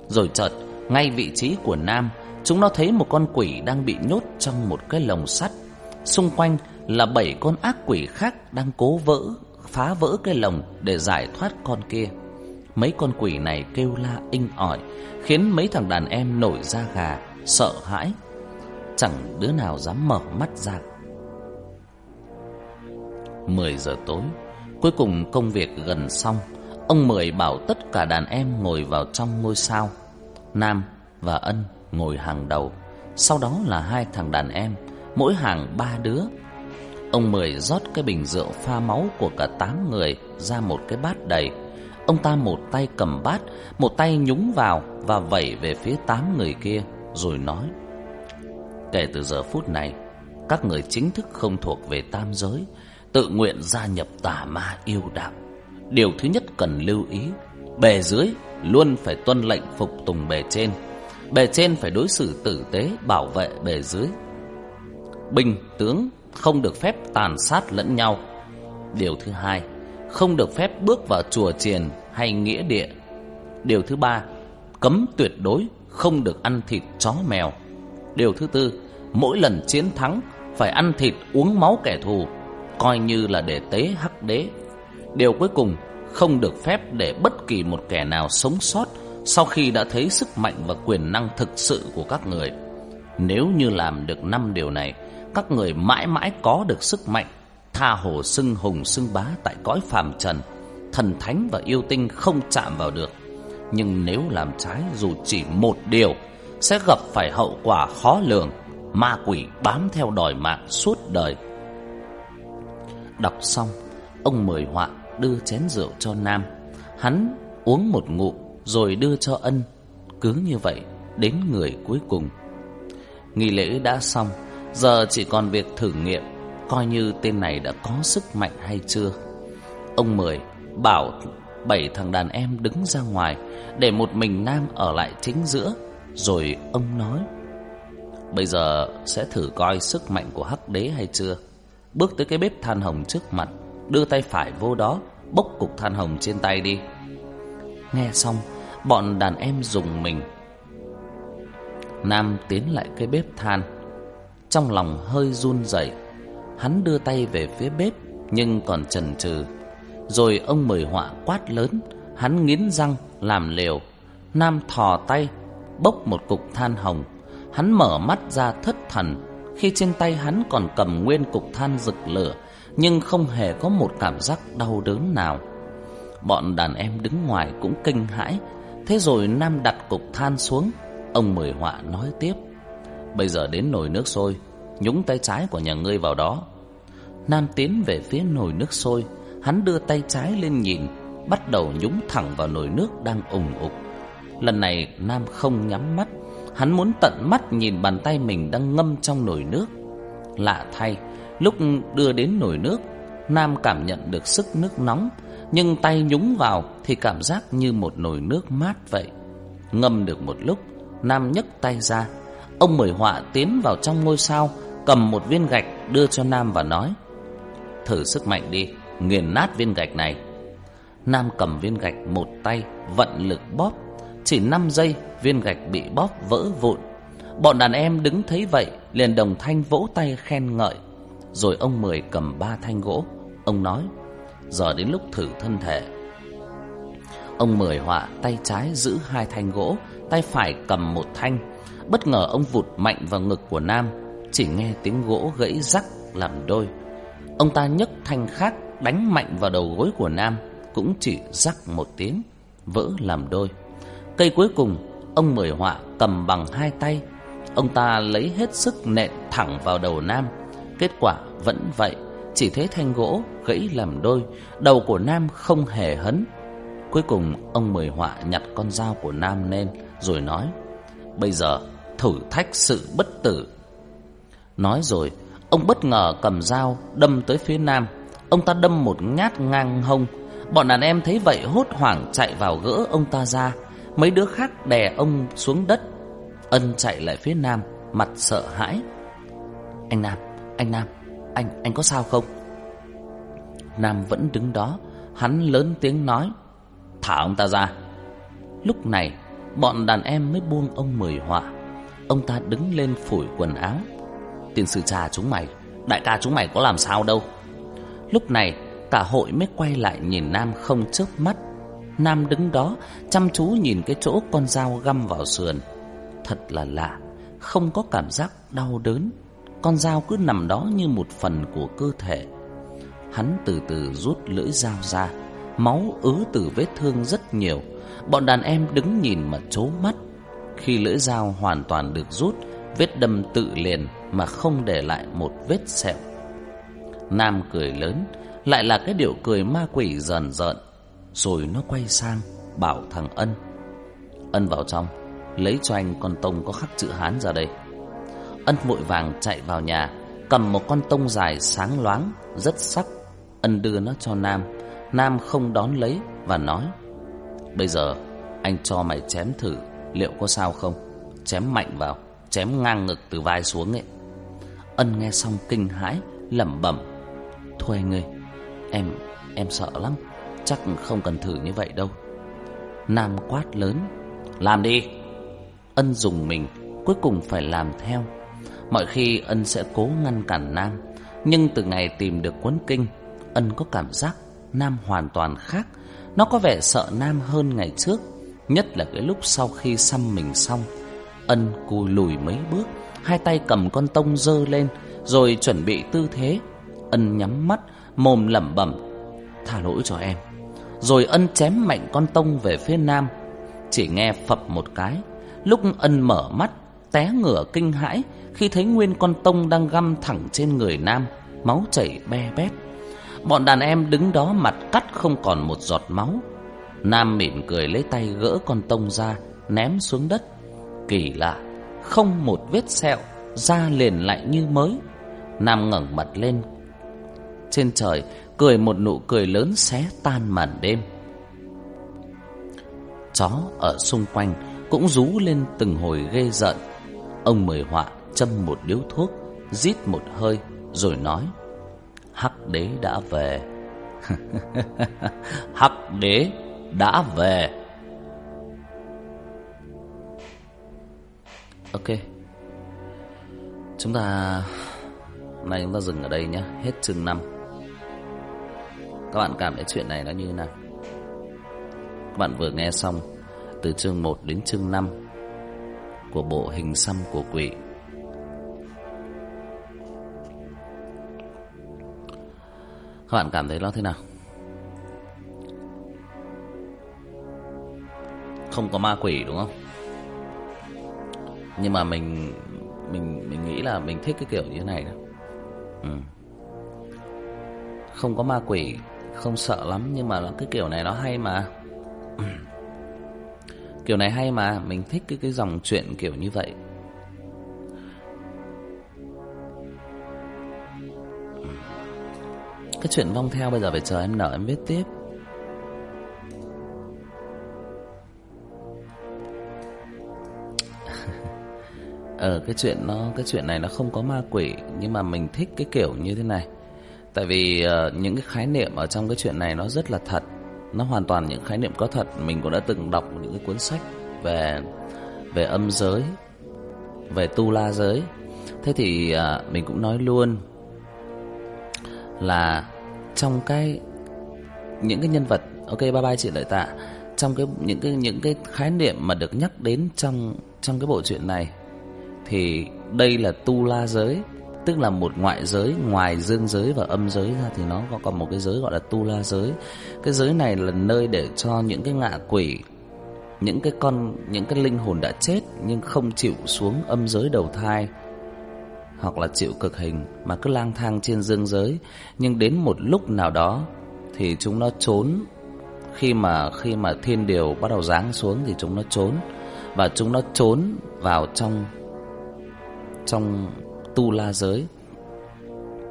Rồi chợt, ngay vị trí của Nam, chúng nó thấy một con quỷ đang bị nhốt trong một cái lồng sắt. Xung quanh là bảy con ác quỷ khác đang cố vỡ, phá vỡ cái lồng để giải thoát con kia. Mấy con quỷ này kêu la inh ỏi, khiến mấy thằng đàn em nổi da gà, sợ hãi chẳng đứa nào dám mở mắt ra. 10 giờ tối, cuối cùng công việc gần xong, ông Mười bảo tất cả đàn em ngồi vào trong ngôi sao. Nam và Ân ngồi hàng đầu, sau đó là hai thằng đàn em, mỗi hàng ba đứa. Ông Mười rót cái bình rượu pha máu của cả tám người ra một cái bát đầy. Ông ta một tay cầm bát, một tay nhúng vào và vẩy về phía tám người kia, rồi nói. Kể từ giờ phút này Các người chính thức không thuộc về tam giới Tự nguyện gia nhập tà ma yêu đạo. Điều thứ nhất cần lưu ý Bề dưới luôn phải tuân lệnh phục tùng bề trên. Bề trên phải đối xử tử tế bảo vệ bề dưới. Binh, tướng không được phép tàn sát lẫn nhau. Điều thứ hai Không được phép bước vào chùa triền hay nghĩa địa. Điều thứ ba Cấm tuyệt đối không được ăn thịt chó mèo. Điều thứ tư, mỗi lần chiến thắng phải ăn thịt uống máu kẻ thù, coi như là để tế hắc đế. Điều cuối cùng, không được phép để bất kỳ một kẻ nào sống sót sau khi đã thấy sức mạnh và quyền năng thực sự của các người. Nếu như làm được năm điều này, các người mãi mãi có được sức mạnh, tha hồ xưng hùng xưng bá tại cõi phàm trần, thần thánh và yêu tinh không chạm vào được. Nhưng nếu làm trái dù chỉ một điều sẽ gặp phải hậu quả khó lường ma quỷ bám theo đòi mạng suốt đời. Đọc xong, ông mời họa đưa chén rượu cho nam. Hắn uống một ngụm rồi đưa cho ân. Cứ như vậy, đến người cuối cùng. Nghi lễ đã xong, giờ chỉ còn việc thử nghiệm, coi như tên này đã có sức mạnh hay chưa. Ông mười bảo bảy thằng đàn em đứng ra ngoài, để một mình nam ở lại chính giữa. Rồi ông nói, Bây giờ sẽ thử coi sức mạnh của hắc đế hay chưa? Bước tới cái bếp than hồng trước mặt, Đưa tay phải vô đó, Bốc cục than hồng trên tay đi. Nghe xong, Bọn đàn em dùng mình. Nam tiến lại cái bếp than. Trong lòng hơi run rẩy, Hắn đưa tay về phía bếp, Nhưng còn chần chừ. Rồi ông mời họa quát lớn, Hắn nghiến răng, làm liều Nam thò tay bốc một cục than hồng. Hắn mở mắt ra thất thần. Khi trên tay hắn còn cầm nguyên cục than rực lửa, Nhưng không hề có một cảm giác đau đớn nào. Bọn đàn em đứng ngoài cũng kinh hãi. Thế rồi Nam đặt cục than xuống. Ông Mười Họa nói tiếp. Bây giờ đến nồi nước sôi. Nhúng tay trái của nhà ngươi vào đó. Nam tiến về phía nồi nước sôi. Hắn đưa tay trái lên nhìn, Bắt đầu nhúng thẳng vào nồi nước đang ủng ục lần này Nam không nhắm mắt. Hắn muốn tận mắt nhìn bàn tay mình đang ngâm trong nồi nước. Lạ thay, Lúc đưa đến nồi nước, Nam cảm nhận được sức nước nóng, Nhưng tay nhúng vào Thì cảm giác như một nồi nước mát vậy. Ngâm được một lúc, Nam nhấc tay ra. Ông mời họa tiến vào trong ngôi sao, Cầm một viên gạch đưa cho Nam và nói, Thử sức mạnh đi, Nghiền nát viên gạch này. Nam cầm viên gạch một tay, Vận lực bóp chỉ 5 giây, viên gạch bị bóp vỡ vụn. Bọn đàn em đứng thấy vậy, Liền đồng thanh vỗ tay khen ngợi. Rồi ông Mười cầm ba thanh gỗ. Ông nói, Giờ đến lúc thử thân thể. Ông Mười họa tay trái giữ hai thanh gỗ, Tay phải cầm một thanh. Bất ngờ ông vụt mạnh vào ngực của Nam, Chỉ nghe tiếng gỗ gãy rắc làm đôi. Ông ta nhấc thanh khác, đánh mạnh vào đầu gối của Nam, Cũng chỉ rắc một tiếng, Vỡ làm đôi. Cây cuối cùng, Ông Mười Họa cầm bằng hai tay. Ông ta lấy hết sức nện thẳng vào đầu Nam. Kết quả vẫn vậy, Chỉ thấy thanh gỗ gãy làm đôi, Đầu của Nam không hề hấn. Cuối cùng, ông Mười Họa nhặt con dao của Nam lên, Rồi nói, Bây giờ thử thách sự bất tử. Nói rồi, Ông bất ngờ cầm dao đâm tới phía Nam. Ông ta đâm một nhát ngang hông. Bọn đàn em thấy vậy hốt hoảng chạy vào gỡ ông ta ra. Mấy đứa khác đè ông xuống đất. Ân chạy lại phía Nam Mặt sợ hãi. Anh Nam, anh Nam Anh, anh có sao không? Nam vẫn đứng đó Hắn lớn tiếng nói Thả ông ta ra. Lúc này bọn đàn em mới buông ông mười họa. Ông ta đứng lên phủi quần áo. Tiền sử trà chúng mày Đại ca chúng mày có làm sao đâu? Lúc này cả hội mới quay lại nhìn Nam không chớp mắt. Nam đứng đó, chăm chú nhìn cái chỗ con dao găm vào sườn. Thật là lạ, Không có cảm giác đau đớn. Con dao cứ nằm đó như một phần của cơ thể. Hắn từ từ rút lưỡi dao ra, Máu ứ từ vết thương rất nhiều. Bọn đàn em đứng nhìn mà chố mắt. Khi lưỡi dao hoàn toàn được rút, Vết đâm tự liền mà không để lại một vết sẹo. Nam cười lớn, Lại là cái điệu cười ma quỷ dần dợn rồi nó quay sang Bảo thằng Ân. Ân vào trong, Lấy cho anh con tông có khắc chữ Hán ra đây. Ân vội vàng chạy vào nhà, Cầm một con tông dài sáng loáng, Rất sắc. Ân đưa nó cho Nam. Nam không đón lấy và nói, Bây giờ anh cho mày chém thử Liệu có sao không? Chém mạnh vào, Chém ngang ngực từ vai xuống ấy. Ân nghe xong kinh hãi, lẩm bẩm, Thôi anh ơi Em em sợ lắm. Chắc không cần thử như vậy đâu. Nam quát lớn, Làm đi. Ân dùng mình, Cuối cùng phải làm theo. Mọi khi ân sẽ cố ngăn cản Nam, Nhưng từ ngày tìm được cuốn kinh, Ân có cảm giác Nam hoàn toàn khác. Nó có vẻ sợ Nam hơn ngày trước, Nhất là cái lúc sau khi xăm mình xong. Ân cù lùi mấy bước, Hai tay cầm con tông dơ lên, Rồi chuẩn bị tư thế. Ân nhắm mắt, Mồm lẩm bẩm, Tha lỗi cho em rồi ân chém mạnh con tông về phía nam. Chỉ nghe phập một cái, lúc ân mở mắt, té ngửa kinh hãi khi thấy nguyên con tông đang găm thẳng trên người nam, máu chảy be bét. Bọn đàn em đứng đó mặt cắt không còn một giọt máu. Nam mỉm cười lấy tay gỡ con tông ra, ném xuống đất. Kỳ lạ, không một vết sẹo, da liền lại như mới. Nam ngẩng mặt lên. Trên trời Cười một nụ cười lớn xé tan màn đêm. Chó ở xung quanh cũng rú lên từng hồi ghê giận Ông mời họa châm một điếu thuốc, Rít một hơi, rồi nói, Hắc đế đã về. Hắc đế đã về. Ok. Chúng ta Nay chúng ta dừng ở đây nhé. Hết chương 5 các bạn cảm thấy chuyện này nó như thế nào? Các bạn vừa nghe xong từ chương 1 đến chương 5 của bộ hình xăm của quỷ. Các bạn cảm thấy nó thế nào? Không có ma quỷ đúng không? Nhưng mà mình mình mình nghĩ là mình thích cái kiểu như thế này đó. Ừ. Không có ma quỷ không sợ lắm nhưng mà nó, cái kiểu này nó hay mà. Kiểu này hay mà mình thích cái cái dòng chuyện kiểu như vậy. Cái chuyện vong theo bây giờ phải chờ em nở em viết tiếp. Ờ cái chuyện nó cái chuyện này nó không có ma quỷ nhưng mà mình thích cái kiểu như thế này. Tại vì uh, những cái khái niệm ở trong cái chuyện này nó rất là thật. Nó hoàn toàn những khái niệm có thật. Mình cũng đã từng đọc những cái cuốn sách về về âm giới Về tu la giới. Thế thì uh, mình cũng nói luôn Là trong cái những cái nhân vật Ok bye bye chị Lợi Tạ. Trong cái những cái những cái khái niệm mà được nhắc đến trong trong cái bộ truyện này Thì đây là tu la giới. Tức là một ngoại giới ngoài dương giới và âm giới ra thì nó có còn một cái giới gọi là tu la giới. Cái giới này là nơi để cho những cái ngạ quỷ, những cái con những cái linh hồn đã chết nhưng không chịu xuống âm giới đầu thai hoặc là chịu cực hình mà cứ lang thang trên dương giới, nhưng đến một lúc nào đó thì chúng nó trốn khi mà khi mà thiên điều bắt đầu giáng xuống thì chúng nó trốn và chúng nó trốn vào trong trong tu la giới.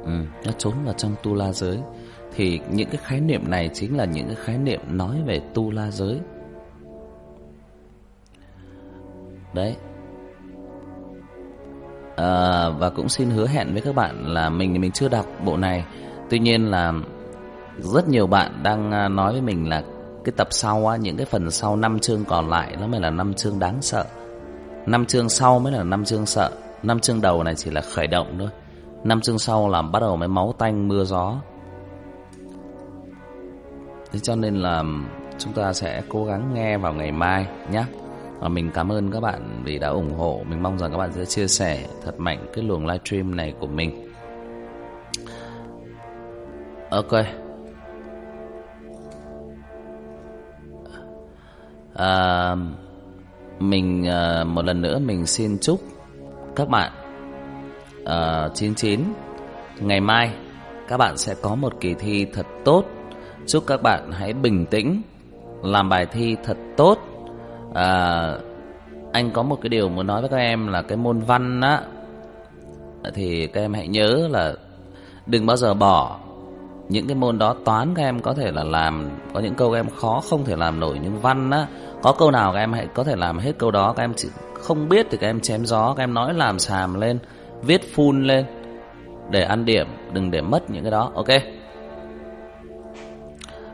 Ừ, nó trốn vào trong tu la giới. Thì những cái khái niệm này chính là những cái khái niệm nói về tu la giới. Đấy. À, và cũng xin hứa hẹn với các bạn là mình mình chưa đọc bộ này. Tuy nhiên là rất nhiều bạn đang à, nói với mình là cái tập sau á, những cái phần sau năm chương còn lại nó mới là năm chương đáng sợ. Năm chương sau mới là năm chương sợ năm chương đầu này chỉ là khởi động thôi. Năm chương sau là bắt đầu mới máu tanh mưa gió. Thế cho nên là chúng ta sẽ cố gắng nghe vào ngày mai nhé và mình cảm ơn các bạn vì đã ủng hộ. Mình mong rằng các bạn sẽ chia sẻ thật mạnh cái luồng livestream này của mình. Ok. À, mình à, một lần nữa mình xin chúc các bạn ờ, uh, 99 ngày mai các bạn sẽ có một kỳ thi thật tốt. Chúc các bạn hãy bình tĩnh làm bài thi thật tốt. À, anh có một cái điều muốn nói với các em là cái môn văn á thì các em hãy nhớ là đừng bao giờ bỏ những cái môn đó toán các em có thể là làm có những câu các em khó không thể làm nổi nhưng văn á có câu nào các em hãy có thể làm hết câu đó các em chỉ không biết thì các em chém gió các em nói làm sàm lên viết phun lên để ăn điểm đừng để mất những cái đó ok?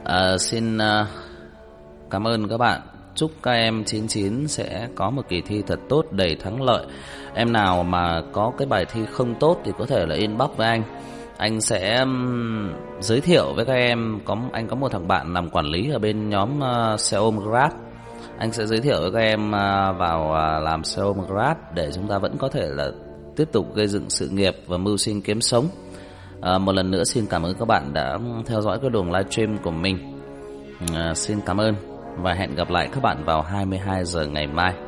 À, xin uh, cảm ơn các bạn. Chúc các em 99 sẽ có một kỳ thi thật tốt đầy thắng lợi. Em nào mà có cái bài thi không tốt thì có thể là inbox với anh. Anh sẽ um, giới thiệu với các em có Anh có một thằng bạn làm quản lý ở bên nhóm uh, xe ôm Grab. Anh sẽ giới thiệu với các em uh, vào uh, làm xe ôm Grab Để chúng ta vẫn có thể là tiếp tục gây dựng sự nghiệp và mưu sinh kiếm sống. À, Một lần nữa xin cảm ơn các bạn đã um, theo dõi cái đường livestream của mình. À, Xin cảm ơn và hẹn gặp lại các bạn vào 22 giờ ngày mai.